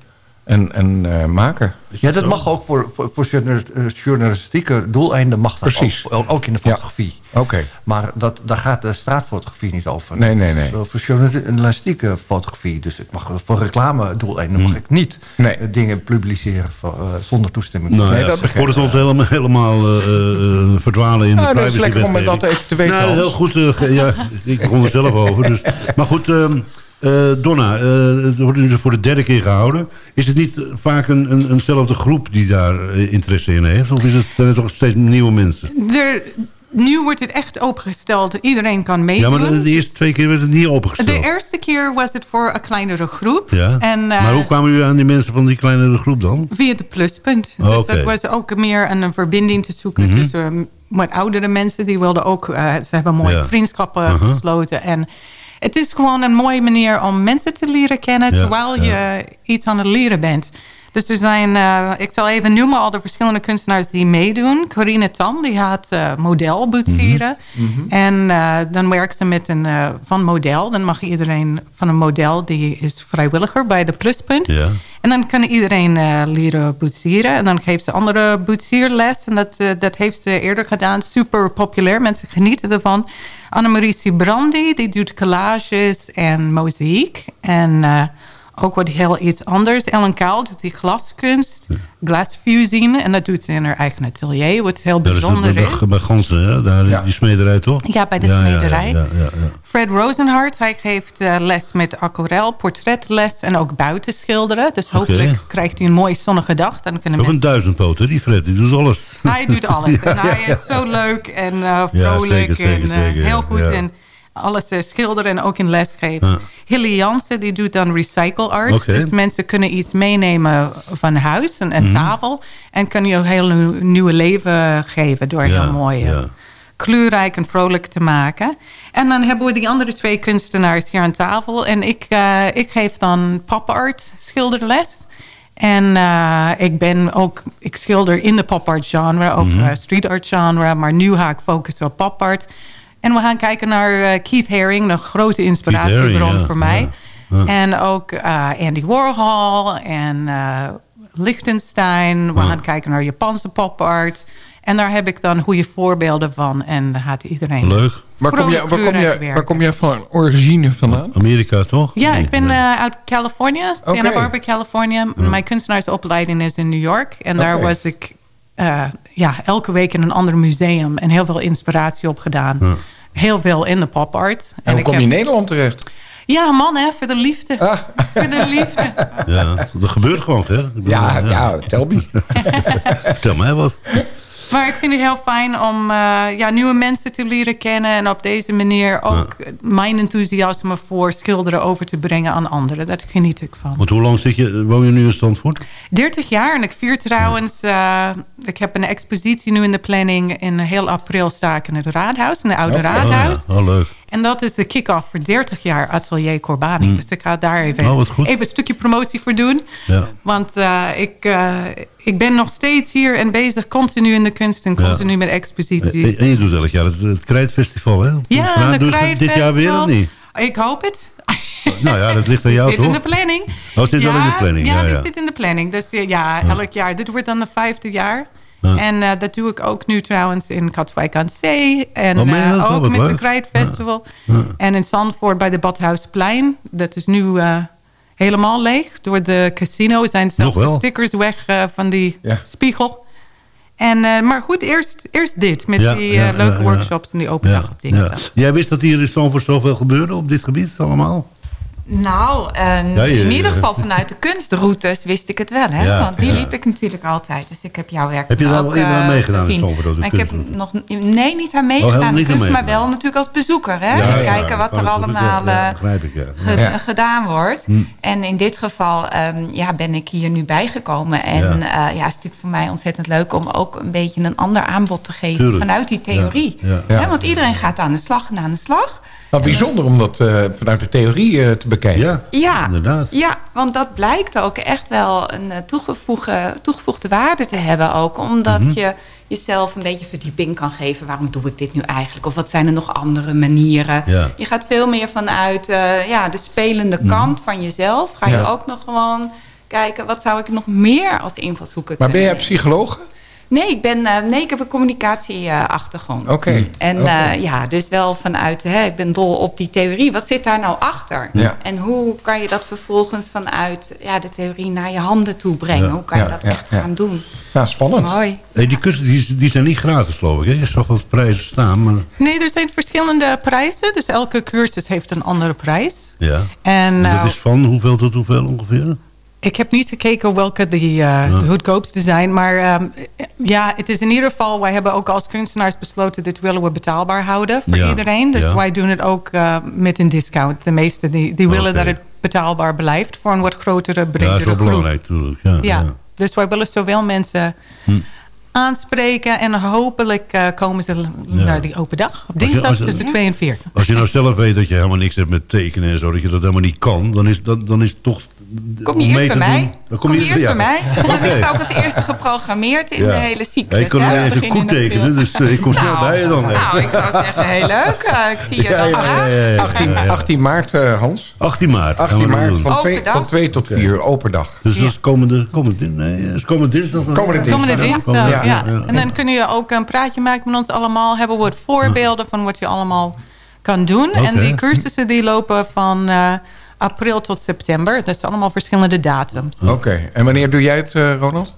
en, en eh, maken. Ja, dat mag ook voor, voor, eh, journalistieke doeleinden mag dat Precies. Ook, ook in de fotografie. Oké. Maar dat, daar gaat de straatfotografie niet over. Nee, nee, nee. Voor journalistieke fotografie. Dus ik mag, voor reclame doeleinden mag ik niet Nee. eh, dingen publiceren voor, zonder toestemming. Nou, Nee, ja, dat ik. ons helemaal, helemaal eh, eh, eh, verdwalen in Nou, de dat is privacy lekker om dat even te weten, Nou, heel goed. ja, ik begon er zelf over. Dus. Maar goed, ehm, eh, Donna, eh, het wordt nu voor de derde keer gehouden. Is het niet vaak een, een, eenzelfde groep die daar eh, interesse in heeft? Of is het, zijn er toch steeds nieuwe mensen? Er, nu wordt het echt opengesteld. Iedereen kan meedoen. Ja, maar de, eerste twee keer werd het niet opengesteld. De eerste keer was het voor een kleinere groep. ja. En, maar hoe kwamen jullie aan die mensen van die kleinere groep dan? Via de pluspunt. Oh, dus dat was ook meer een, een verbinding te zoeken Mhm. tussen um, wat oudere mensen. Die wilden ook, ze hebben mooie Ja. vriendschappen gesloten. En het is gewoon een mooie manier om mensen te leren kennen... Terwijl je iets aan het leren bent. Dus er zijn, eh, ik zal even noemen al de verschillende kunstenaars die meedoen. Corine Tam, die gaat eh, model boetseren. En eh, dan werkt ze met een van model. Dan mag iedereen van een model, die is vrijwilliger bij de pluspunt. Ja. En dan kan iedereen leren boetseren. En dan geeft ze andere boetsierles. En dat, dat heeft ze eerder gedaan. Super populair. Mensen genieten ervan. Annemarie Sibrandi, die doet collages en mozaïek. En eh, ook wat heel iets anders. Ellen Kaal doet die glaskunst. Glasfusing. En dat doet ze in haar eigen atelier. Wat heel Ja, dat is bijzonder bij, is. bij, bij Gansen? Daar, die smederij toch? Ja, bij de Ja, ja, ja, smederij. Ja, ja, ja, Fred Rosenhart, hij geeft eh, les met aquarel, portretles en ook buiten schilderen. Dus hopelijk krijgt hij een mooie zonnige dag. Dan kunnen Ook een mensen... duizendpoot, hè, die Fred. Die doet alles. Hij doet alles. Ja, en hij ja. is zo leuk en uh, Ja, vrolijk zeker, zeker, en uh, zeker, heel ja. goed. Ja. En alles uh, schilderen en ook in les. Ja. Hilly Jansen die doet dan recycle art. Dus mensen kunnen iets meenemen van huis, een Mhm. tafel. En kunnen je een heel nieuw, nieuwe leven geven door Ja, heel mooi... ja. kleurrijk en vrolijk te maken. En dan hebben we die andere twee kunstenaars hier aan tafel. En ik, uh, ik geef dan pop art schilderles. En uh, ik ben ook, ik schilder in de pop art genre, ook Mhm. uh, street art genre. Maar nu ga ik focussen op pop art. En we gaan kijken naar uh, Keith Haring, een grote inspiratiebron Haring, ja, voor mij. ja, ja. En ook uh, Andy Warhol en uh, Liechtenstein. We Ja. gaan kijken naar Japanse pop art. En daar heb ik dan goede voorbeelden van. En daar gaat iedereen... Leuk. Waar kom, jij, waar, kom jij, waar kom jij van origine vandaan? Amerika, toch? Ja, ik ben uh, uit Californië, Santa. Barbara, Californië. Mijn kunstenaarsopleiding is in New York. En daar was ik uh, ja, elke week in een ander museum. En heel veel inspiratie opgedaan. Ja. Heel veel in de pop art. En hoe ik kom je heb- in Nederland terecht? Ja, man, hè, voor de liefde. Ah. Voor de liefde. Ja, dat gebeurt gewoon, hè? Bedoel, Ja, ja, tel me. Vertel mij wat. Maar ik vind het heel fijn om uh, ja, nieuwe mensen te leren kennen. En op deze manier ook mijn enthousiasme voor schilderen over te brengen aan anderen. Daar geniet ik van. Want hoe lang zit je, woon je nu in Stanford? 30 jaar en ik vier trouwens... Uh, ik heb een expositie nu in de planning. In heel april sta ik in het Raadhuis, in de Oude. Raadhuis. Oh, ja. Oh, leuk. En dat is de kick-off voor 30 jaar Atelier Corbani. Mm. Dus ik ga daar even, Oh, even een stukje promotie voor doen. Ja. Want eh, ik, eh, ik ben nog steeds hier en bezig continu in de kunst en Ja. continu met exposities. En, en je doet elk jaar het, het Krijtfestival, hè? Ja, het Dit jaar weer of niet? Ik hoop het. Nou ja, dat ligt aan Het jou, zit toch? in de planning. Oh, het zit wel in de planning, ja, Ja, zit in de planning. Dus eh, ja, elk jaar. Dit wordt dan de vijfde jaar. Ja. En eh, dat doe ik ook nu trouwens in Katwijk aan Zee. En Oh, eh, ook wat met het Krijtfestival. Ja. En in Zandvoort bij de Badhuisplein. Dat is nu eh, helemaal leeg. Door de casino zijn zelfs de stickers weg eh, van die Ja. spiegel. En, eh, maar goed, eerst, eerst dit. Met Ja, die ja, eh, leuke ja, ja. workshops en die open dag op dingen. ja. Jij wist dat hier in Stamford zoveel gebeurde op dit gebied allemaal? Nou, eh, Ja, je- in ieder geval vanuit de kunstroutes wist ik het wel. Hè? Ja, Want die ja. liep ik natuurlijk altijd. Dus ik heb jouw werk Heb je daar eerder aan eh, meegedaan gezien. Ik heb nog nee, niet aan Oh, meegedaan. niet aan kunst, maar wel natuurlijk als bezoeker. Hè? Kijken wat er allemaal eh, ik, ge- gedaan wordt. Hm. En in dit geval ehm, ja, ben ik hier nu bijgekomen. En Ja. het is natuurlijk voor mij ontzettend leuk om ook een beetje een ander aanbod te geven Tuurlijk. vanuit die theorie. Hè, Want iedereen gaat aan de slag en aan de slag. Nou, bijzonder om dat eh, vanuit de theorie eh, te bekijken. Ja, Ja, inderdaad. ja, want dat blijkt ook echt wel een eh, toegevoegde, toegevoegde waarde te hebben ook. Omdat Mhm. je jezelf een beetje verdieping kan geven. Waarom doe ik dit nu eigenlijk? Of wat zijn er nog andere manieren? Ja. Je gaat veel meer vanuit eh, ja, de spelende Mhm. kant van jezelf. Ga je Ja. ook nog gewoon kijken, wat zou ik nog meer als invalshoeken Maar ben kunnen jij psycholoog? Nee, ik, ben, eh, nee, ik heb een communicatieachtergrond. Oké. En Oké. eh, ja, dus wel vanuit, hè, ik ben dol op die theorie. Wat zit daar nou achter? Ja. En hoe kan je dat vervolgens vanuit ja, de theorie naar je handen toe brengen? Ja. Hoe kan je dat ja, echt ja. gaan doen? Ja, spannend. Mooi. Hey, die cursussen die, die zijn niet gratis, geloof ik. Hè? Je zag wat prijzen staan, maar... Nee, er zijn verschillende prijzen. Dus elke cursus heeft een andere prijs. Ja. En, dat eh, is van hoeveel tot hoeveel ongeveer? Ik heb niet gekeken welke de, eh, de goedkoopste zijn. Maar ehm, ja, het is in ieder geval... Wij hebben ook als kunstenaars besloten... dit willen we betaalbaar houden voor Ja, iedereen. Dus ja. wij doen het ook eh, met een discount. De meesten die, die willen dat het betaalbaar blijft... voor een wat grotere, Ja, dat bredere is groep. belangrijk natuurlijk. Ja, Ja. Dus wij willen zoveel mensen Hm. aanspreken... en hopelijk eh, komen ze naar die open dag. Op dinsdag tussen 2 en 4. Als je nou zelf weet dat je helemaal niks hebt met tekenen en zo... dat je dat helemaal niet kan, dan is, dat, dan is het toch... Kom je eerst bij mij? dan Kom je eerst bij ja. mij? Dan Oké. is het ook als eerste geprogrammeerd in Ja. de hele Ja, cyclus. ik kon hè? niet eens We een beginnen koe in tekenen, dus eh, ik kom snel Nou, bij je dan. hè. Nou, ik zou zeggen, heel leuk. Eh, ik zie je Ja, dan ja, graag. ja, ja, ja. 18, Ja, ja. 18 maart, eh, Hans. 18 maart. gaan 18 we dat maart van Open 2, dag. van 2 tot 4, open dag. Dus dat is komende, komende, nee, is komende dinsdag. Komende dinsdag. Komende Ja. dinsdag, Ja, ja. ja, En dan kun je ook een praatje maken met ons allemaal. Hebben we wat voorbeelden van wat je allemaal kan doen. En die cursussen die lopen van eh, april tot september. Dat zijn allemaal verschillende datums. Oké, en wanneer doe jij het, eh, Ronald?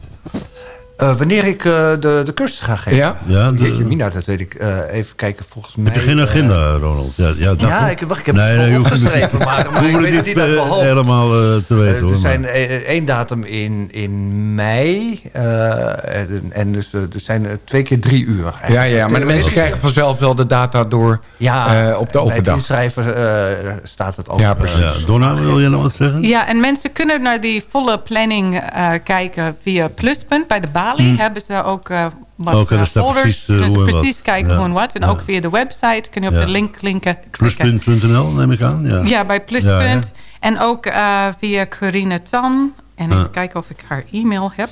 Eh, wanneer ik eh, de, de cursus ga geven. Ja? Ja, de- Jeetje, Mina, dat weet ik. Eh, even kijken, volgens mij... Heb je geen agenda, Ronald? Ja, ja, dat ja, toch? ik, wacht, ik heb Nee, het nee, opgeschreven, niet- maar, maar ik weet het niet niet uit mijn hoofd. helemaal eh, te weten. Hoor, er zijn eh, één datum in, in mei. eh, en, en dus, er zijn twee keer drie uur. Ja, ja, maar de mensen krijgen vanzelf wel de data door Ja, eh, op de open dag. inschrijven eh, staat het ook. Ja, precies. Ja, Donna, wil je nog wat zeggen? Ja, en mensen kunnen naar die volle planning eh, kijken via Pluspunt. Bij de Bali hebben ze ook eh, wat eh, folders. precies, eh, hoe en wat. precies kijken Ja. hoe en wat. En Ja. ook via de website kun je op Ja. de link klinken. Pluspunt.nl neem ik aan. Ja, Ja, bij Pluspunt. Ja, En ook eh, via Corine Tan. En Ja. even kijken of ik haar e-mail heb.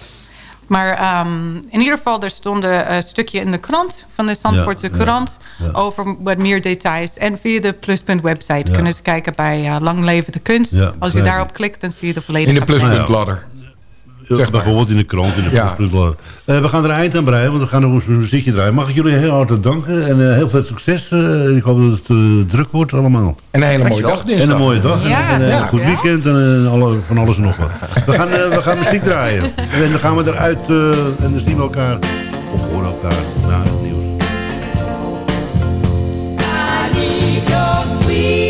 Maar ehm, in ieder geval, er stond een een stukje in de krant van de Zandvoortse krant ja. over wat meer details. En via de Pluspunt website Ja. kunnen ze kijken bij Lang Leven de Kunst. Ja, Als je daarop klikt, dan zie je de volledige In de planning. pluspuntladder. Ja, Zeg maar. bijvoorbeeld in de krant, in de Ja. Eh, we gaan er eind aan breien, want we gaan nog een muziekje draaien. Mag ik jullie heel hartelijk danken en eh, heel veel succes. eh, ik hoop dat het druk wordt allemaal. En een hele mooie dag dinsdag. En een mooie dag Ja, en, en, ja. een goed weekend en alle, van alles en nog wat. We gaan, we gaan muziek draaien. En dan gaan we eruit en dan zien we elkaar, of horen elkaar, na het nieuws. I need your sweet